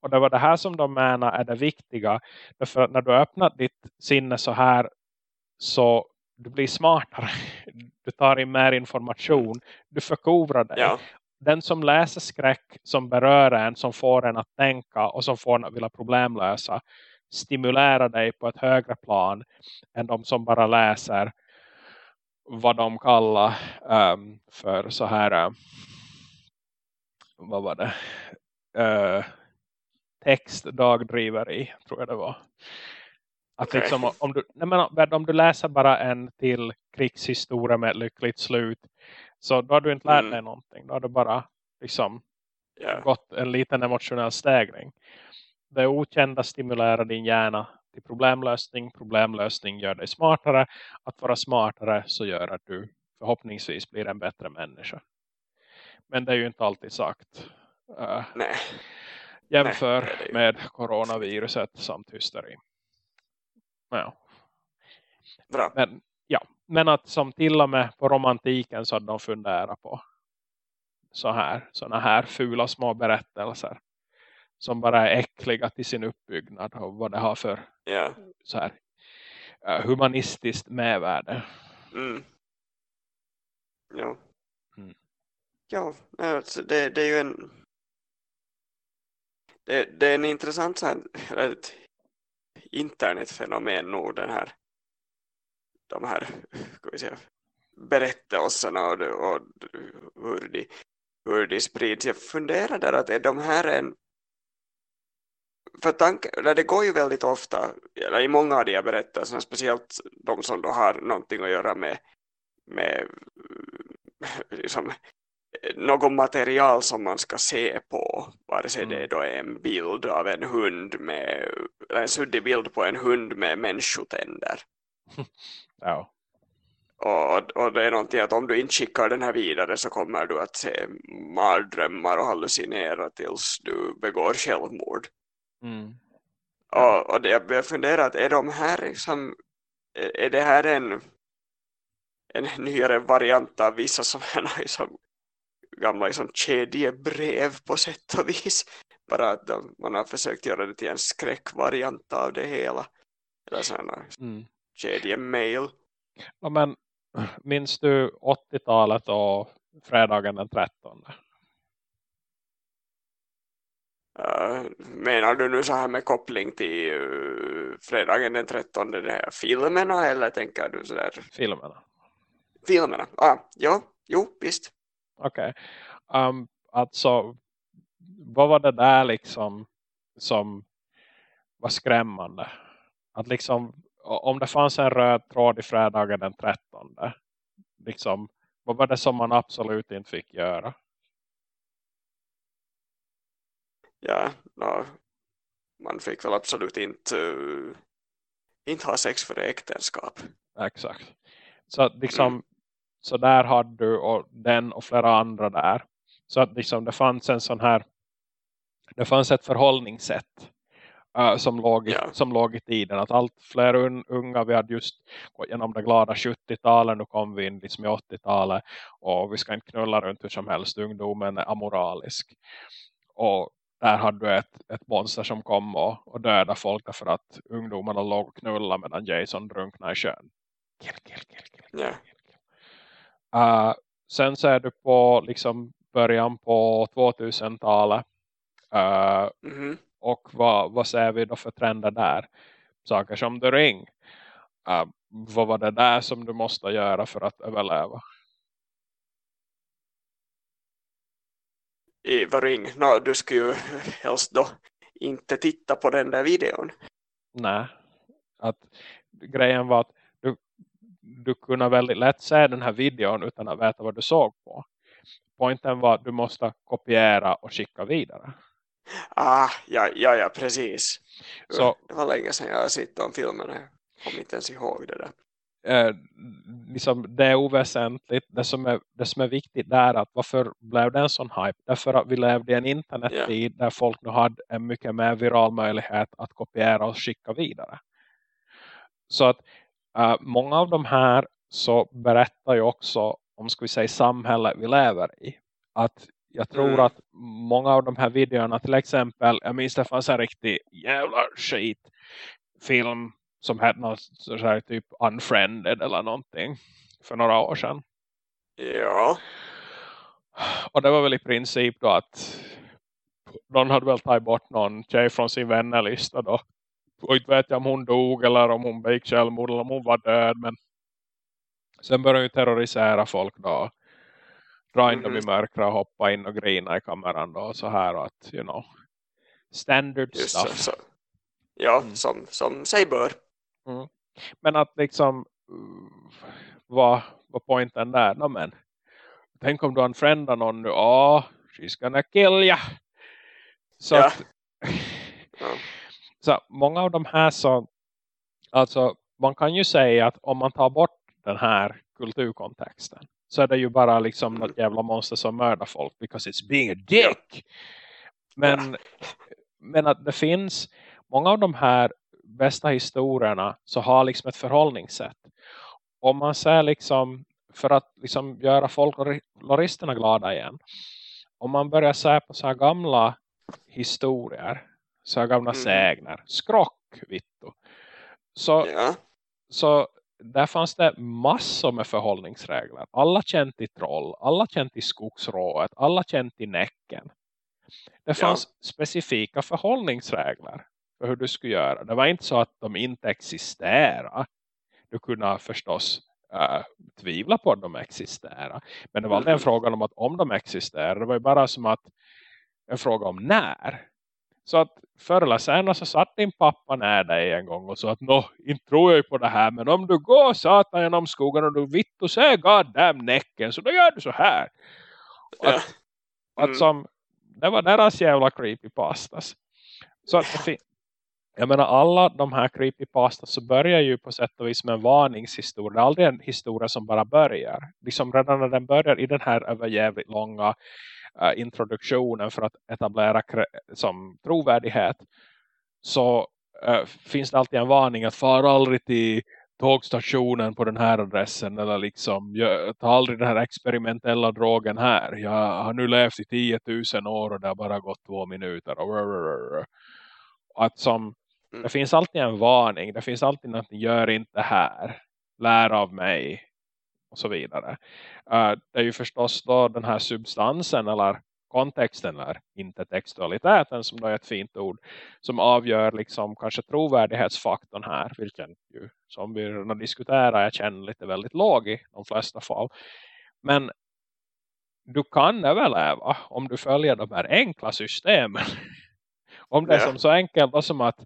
Och det var det här som de menar är det viktiga. Därför att när du öppnar ditt sinne så här så du blir smartare. Du tar in mer information. Du förkovrar dig. Ja. Den som läser skräck som berör en, som får en att tänka och som får en att vilja problemlösa stimulerar dig på ett högre plan än de som bara läser vad de kallar um, för så här um, vad var det uh, textdagdriveri tror jag det var. Att okay. liksom, om, du, nej men, om du läser bara en till krigshistoria med ett lyckligt slut så då har du inte lärt mm. dig någonting. Då har du bara liksom yeah. gått en liten emotionell stegring. Det okända stimulerar din hjärna till problemlösning. Problemlösning gör dig smartare. Att vara smartare så gör att du förhoppningsvis blir en bättre människa. Men det är ju inte alltid sagt. Uh, Nej jämför Nej, med coronaviruset samt hysteri. Ja. Bra. Men, ja. Men att som till och med på romantiken så hade de funderat på så här, såna här fula små berättelser som bara är äckliga till sin uppbyggnad och vad det har för yeah. så här humanistiskt medvärde. Mm. Ja. Mm. Ja, alltså det, det är ju en det, det är en intressant så här, ett internetfenomen nog den här de här ska vi säga, berättelserna och, och hur, de, hur de sprids. Jag funderar där att är de här en för tanke, det går ju väldigt ofta, eller i många av de här berättelserna, speciellt de som då har någonting att göra med, med liksom, något material som man ska se på vare sig Mm. det då är en bild av en hund med en suddig bild på en hund med människotänder Ja. och, och det är någonting att om du inte skickar den här vidare så kommer du att se mardrömmar och hallucinera tills du begår självmord Mm. och, och det jag börjar fundera att är de här liksom är det här en en nyare variant av vissa sådana liksom, gamla liksom, kedjebrev på sätt och vis. Bara att de, man har försökt göra det till en skräckvariant av det hela. Eller sådana Mm. Kedjemail. Ja, men minns du 80-talet och fredagen den 13? Uh, menar du nu så här med koppling till uh, fredagen den 13 det här filmerna eller tänker du sådär Filmerna. filmerna? Ah, ja, jo, visst. Okej. Um, alltså, vad var det där liksom som var skrämmande? Att liksom, om det fanns en röd tråd i fredagen den 13. Liksom, vad var det som man absolut inte fick göra? Ja, no, man fick väl absolut inte, uh, inte ha sex för äktenskap. Exakt. Så liksom, Mm. så där hade du och den och flera andra där. Så att liksom det fanns en sån här, det fanns ett förhållningssätt eh, som, låg Ja. som låg i tiden. Att allt fler un, unga, vi hade just gått igenom det glada 70-talet, nu kom vi in liksom i 80-talet och vi ska inte knulla runt hur som helst, ungdomen är amoralisk. Och där hade du ett, ett monster som kom och, och dödade folk därför att ungdomarna låg och knullade medan Jason drunknade i sjön. Kill, kill, kill, kill, kill. Uh, sen så är du på liksom början på 2000-talet. Uh, Mhm. Och vad, vad ser vi då för trender där? Saker som The Ring. Uh, vad var det där som du måste göra för att överleva? I vad ring? No, du skulle ju helst då inte titta på den där videon. Nej. Att grejen var att du, du kunde väldigt lätt se den här videon utan att veta vad du såg på. Poängen var att du måste kopiera och skicka vidare. Ah, ja, ja, ja precis. Så- Det var länge sedan jag sett de filmerna. Jag kommer inte ens ihåg det där. Eh, liksom, det är oväsentligt. Det som är, det som är viktigt är att varför blev det en sån hype? Därför att vi levde i en internettid där folk nu hade en mycket mer viral möjlighet att kopiera och skicka vidare. Så att eh, många av de här så berättar ju också om ska vi säga samhället vi lever i. Att jag tror Mm. att många av de här videorna till exempel, jag minns det fanns en riktig jävla skit film som hette något så här, typ Unfriended eller någonting för några år sedan. Ja, Och det var väl i princip då att någon hade väl tagit bort någon tjej från sin vännerlista då. Och inte vet jag om hon dog eller om hon begick självmord eller om hon var död. Men sen började ju terrorisera folk då. Dra in dem i mörkret och hoppa in och grina i kameran då. Och så här och att, you know. Standard just så. stuff. så. Ja, Mm. som, som sig bör. Men att liksom vad var poängen där? No, men, tänk om du unfriendar någon nu. Ja, oh, she's gonna kill ya. Så, Ja. att, Ja. så många av de här så alltså man kan ju säga att om man tar bort den här kulturkontexten så är det ju bara liksom Mm. något jävla monster som mördar folk because it's being a dick. Men, men att det finns många av de här bästa historierna så har liksom ett förhållningssätt. Om man ser liksom för att liksom göra folkloristerna glada igen. Om man börjar se på så här gamla historier, så här gamla Mhm. sägner, skrock, vittu. Så, Ja, så där fanns det massor med förhållningsregler. Alla känt i troll, alla känt i skogsrået, alla känt i näcken. Det Ja. fanns specifika förhållningsregler för hur du skulle göra. Det var inte så att de inte existerar. Du kunde förstås äh, tvivla på att de existerar. Men det var aldrig en Mhm. fråga om att om de existerar. Det var ju bara som att en fråga om när. Så att förr eller senare så satt din pappa när dig en gång och sa att nå, inte tror jag på det här. Men om du går satan genom skogen och du vitt och ser goddamn näcken så då gör du så här. Ja. Att, Mm. att som, det var deras jävla creepypastas. Så att jag menar alla de här creepypastas så börjar ju på sätt och vis med en varningshistoria. Det är aldrig en historia som bara börjar. Liksom redan när den börjar i den här överjävligt långa introduktionen för att etablera som trovärdighet så eh, finns det alltid en varning att fara aldrig till tågstationen på den här adressen eller liksom ta aldrig den här experimentella drogen här. Jag har nu levt i 10 000 år och det har bara gått två minuter. Att som, Mm. det finns alltid en varning. Det finns alltid något, gör inte här. Lär av mig. Och så vidare. Eh, det är ju förstås då den här substansen eller kontexten eller inte textualiteten som då är ett fint ord som avgör liksom kanske trovärdighetsfaktorn här vilken ju som vi redan diskuterar jag känner lite väldigt låg i de flesta fall. Men du kan överleva om du följer de här enkla systemen. Om det är som så enkelt som att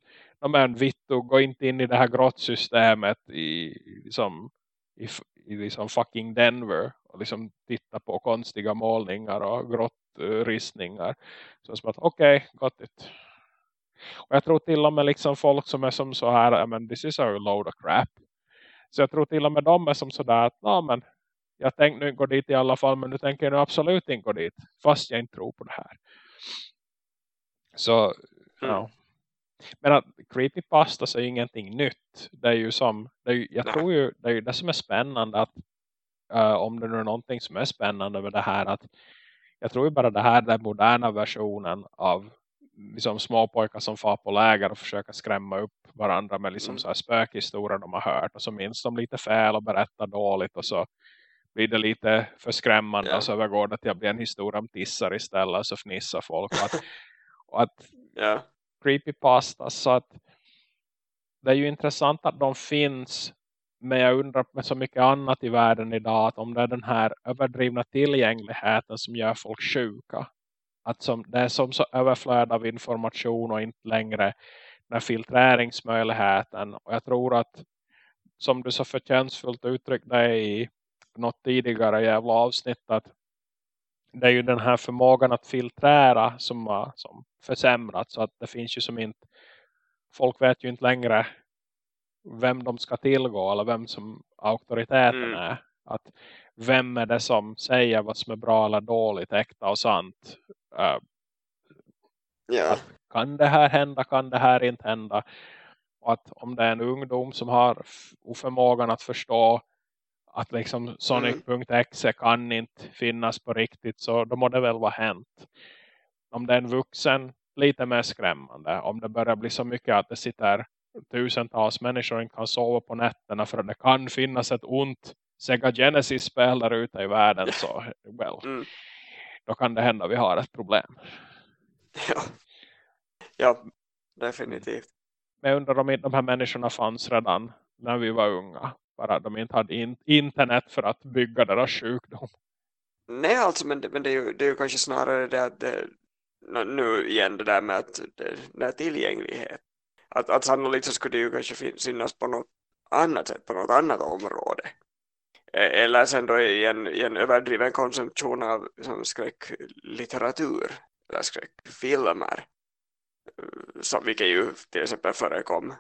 men Vittu gå inte in i det här grottsystemet i, liksom, i, i liksom fucking Denver och liksom titta på konstiga målningar och grottristningar. Så som att okej, okay, got it. Och jag tror till och med liksom folk som är som så här, I mean, this is a load of crap. Så jag tror till och med de är som sådär att, ja men jag tänkte nu gå dit i alla fall men nu tänker jag nu absolut inte gå dit. Fast jag inte tror på det här. Så, Mm. ja. Men att creepypasta så är ju ingenting nytt. Det är ju som, det är ju, jag tror ju, det är ju det som är spännande att eh, om det nu är någonting som är spännande med det här att jag tror ju bara det här är den moderna versionen av liksom småpojkar som far på läger och försöker skrämma upp varandra med liksom Mm. så här spökhistorier de har hört och så minns de lite fel och berättar dåligt och så blir det lite för skrämmande Ja. och så övergår det till att bli en historia om tissar istället och så fnissar folk och att, och att Ja creepypastas så att det är ju intressant att de finns men jag undrar med så mycket annat i världen idag att om det är den här överdrivna tillgängligheten som gör folk sjuka. Att som, det är som så överflöd av information och inte längre den här filtreringsmöjligheten. Och jag tror att som du så förtjänstfullt uttryckte i något tidigare jävla avsnitt att det är ju den här förmågan att filtrera som har som försämrats så att det finns ju som inte folk vet ju inte längre vem de ska tillgå eller vem som auktoriteten Mm. är att vem är det som säger vad som är bra eller dåligt, äkta och sant Eh, Ja. kan det här hända, kan det här inte hända och att om det är en ungdom som har oförmågan att förstå att liksom Sonic.exe kan inte finnas på riktigt så då må det väl vara hänt. Om det är en vuxen lite mer skrämmande. Om det börjar bli så mycket att det sitter tusentals människor inte kan sova på nätterna för att det kan finnas ett ont Sega Genesis-spel där ute i världen så well, Mm. då kan det hända vi har ett problem. Ja. ja, definitivt. Men jag undrar om de här människorna fanns redan när vi var unga. Bara de inte hade in internet för att bygga deras sjukdom. Nej, alltså, men, men det, är ju, det är ju kanske snarare det att eh, det, nu igen det där med att det, det är tillgänglighet. Att, att sannolikt så skulle det ju kanske finnas på något annat sätt, på något annat område. E, eller sen då i en, i en överdriven konsumtion av som skräcklitteratur eller skräckfilmer. Eh, som, vilket ju till exempel förekom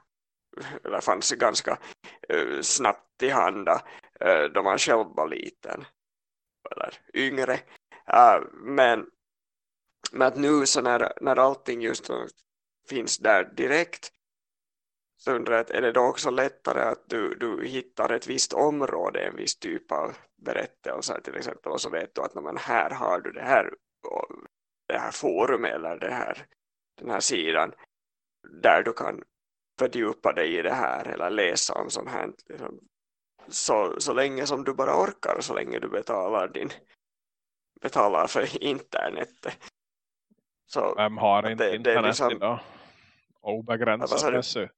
eller fanns ganska uh, snabbt i handa uh, då eh, man själv var liten eller yngre. Uh, men, men att nu så när, när allting just finns där direkt så undrar jag, är det då också lättare att du, du hittar ett visst område, en viss typ av berättelser till exempel och så vet du att när man här har du det här, det här forumet eller det här, den här sidan där du kan fördjupa dig i det här eller läsa om sånt här liksom, så, så länge som du bara orkar så länge du betalar din betalar för internet. Så Vem har inte det- det internet liksom- idag? Obegränsat dessutom.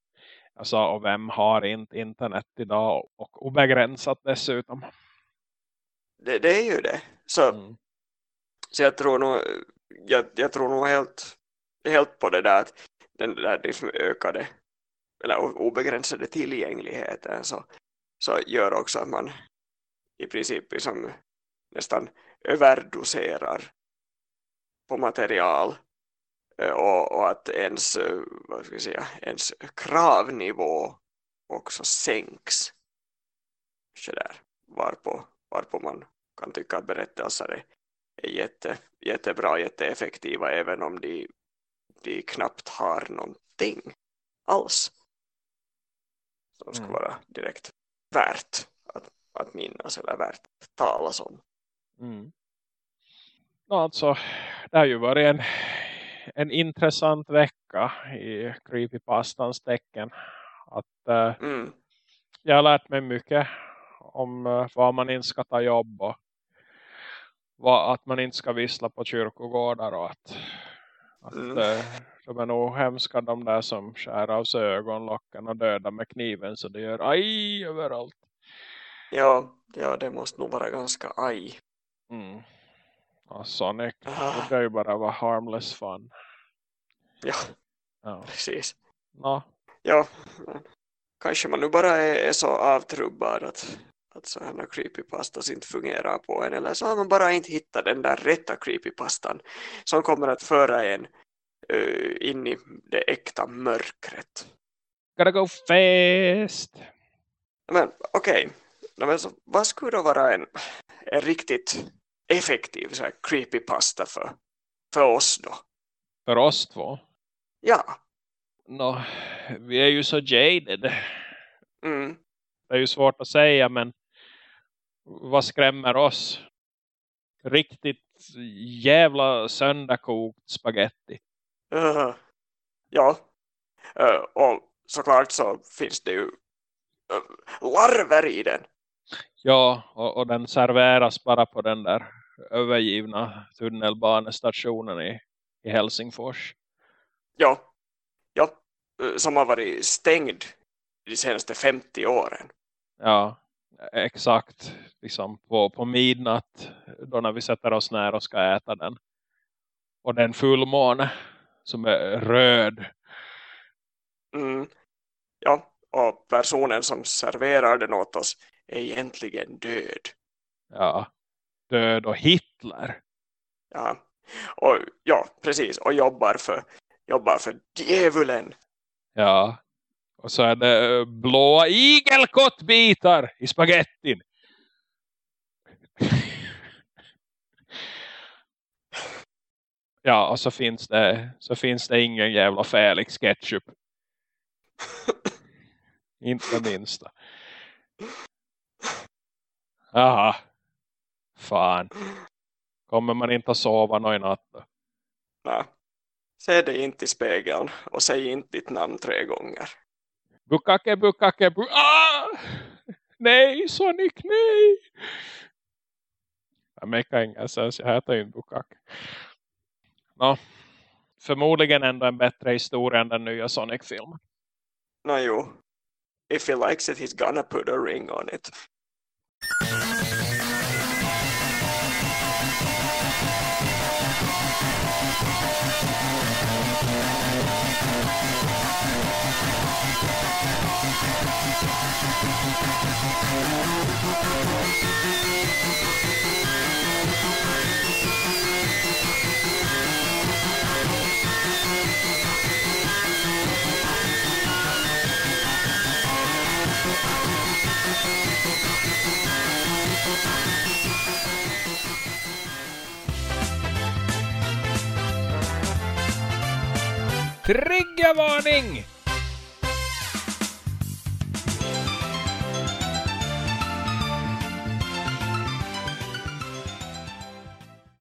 Sa, och vem har inte internet idag och obegränsat dessutom? det, det är ju det. Så, Mm. så jag tror nog jag, jag tror nog helt, helt på det där att den där liksom ökade eller obegränsade tillgängligheten så, så gör också att man i princip liksom nästan överdoserar på material eh, och, och att ens, eh, vad ska jag säga, ens kravnivå också sänks. Så där, varpå, varpå man kan tycka att berättelser är jätte, jättebra, jätteeffektiva även om de, de knappt har någonting alls som ska mm. vara direkt värt att, att minnas eller värt att talas om. Mm. Alltså, det har ju varit en, en intressant vecka i creepypastans tecken. Att, uh, mm. Jag har lärt mig mycket om uh, vad man inte ska ta jobb och vad, att man inte ska vissla på kyrkogårdar och att, att mm. uh, de är nog hemska de där som skär av sig ögonlocken och dödar med kniven så det gör aj överallt. Ja, ja det måste nog vara ganska aj. Mm. Ja, Sonic, ah. det ju bara vara harmless fun. Ja, ja. precis. Ja. ja, kanske man nu bara är, är så avtrubbad att, att sådana creepypastas inte fungerar på en. Eller så har man bara inte hittat den där rätta creepypastan som kommer att föra en in i det äkta mörkret. Gotta go fast! Men okej, okay. vad skulle då vara en, en riktigt effektiv så här creepypasta för, för oss då? För oss två? Ja. No, vi är ju så jaded. Mm. Det är ju svårt att säga men vad skrämmer oss? Riktigt jävla sönderkokt spaghetti. Uh, ja. Uh, och såklart så finns det ju uh, larver i den. Ja, och, och, den serveras bara på den där övergivna tunnelbanestationen i, i Helsingfors. Ja, ja, som har varit stängd de senaste 50 åren. Ja, exakt. Liksom på, på midnatt då när vi sätter oss ner och ska äta den. Och den fullmåne som är röd. Mm. Ja, och personen som serverar den åt oss är egentligen död. Ja, död och Hitler. Ja, och, ja precis. Och jobbar för, jobbar för djävulen. Ja, och så är det eh, blåa igelkottbitar i spagettin. Ja, och så finns det så finns det ingen jävla Felix ketchup. Inte minsta. Jaha. Fan. Kommer man inte att sova någon natt då? Nej. Se dig inte i spegeln och säg inte ditt namn tre gånger. Bukake, bukake, bu ah! Nej, Sonic, nej! Jag mekar ingen sens, jag heter ju inte Bukake no, förmodligen ändå en bättre historia än den nya Sonic-filmen. No, jo. If he likes it, he's gonna put a ring on it. Triggervarning!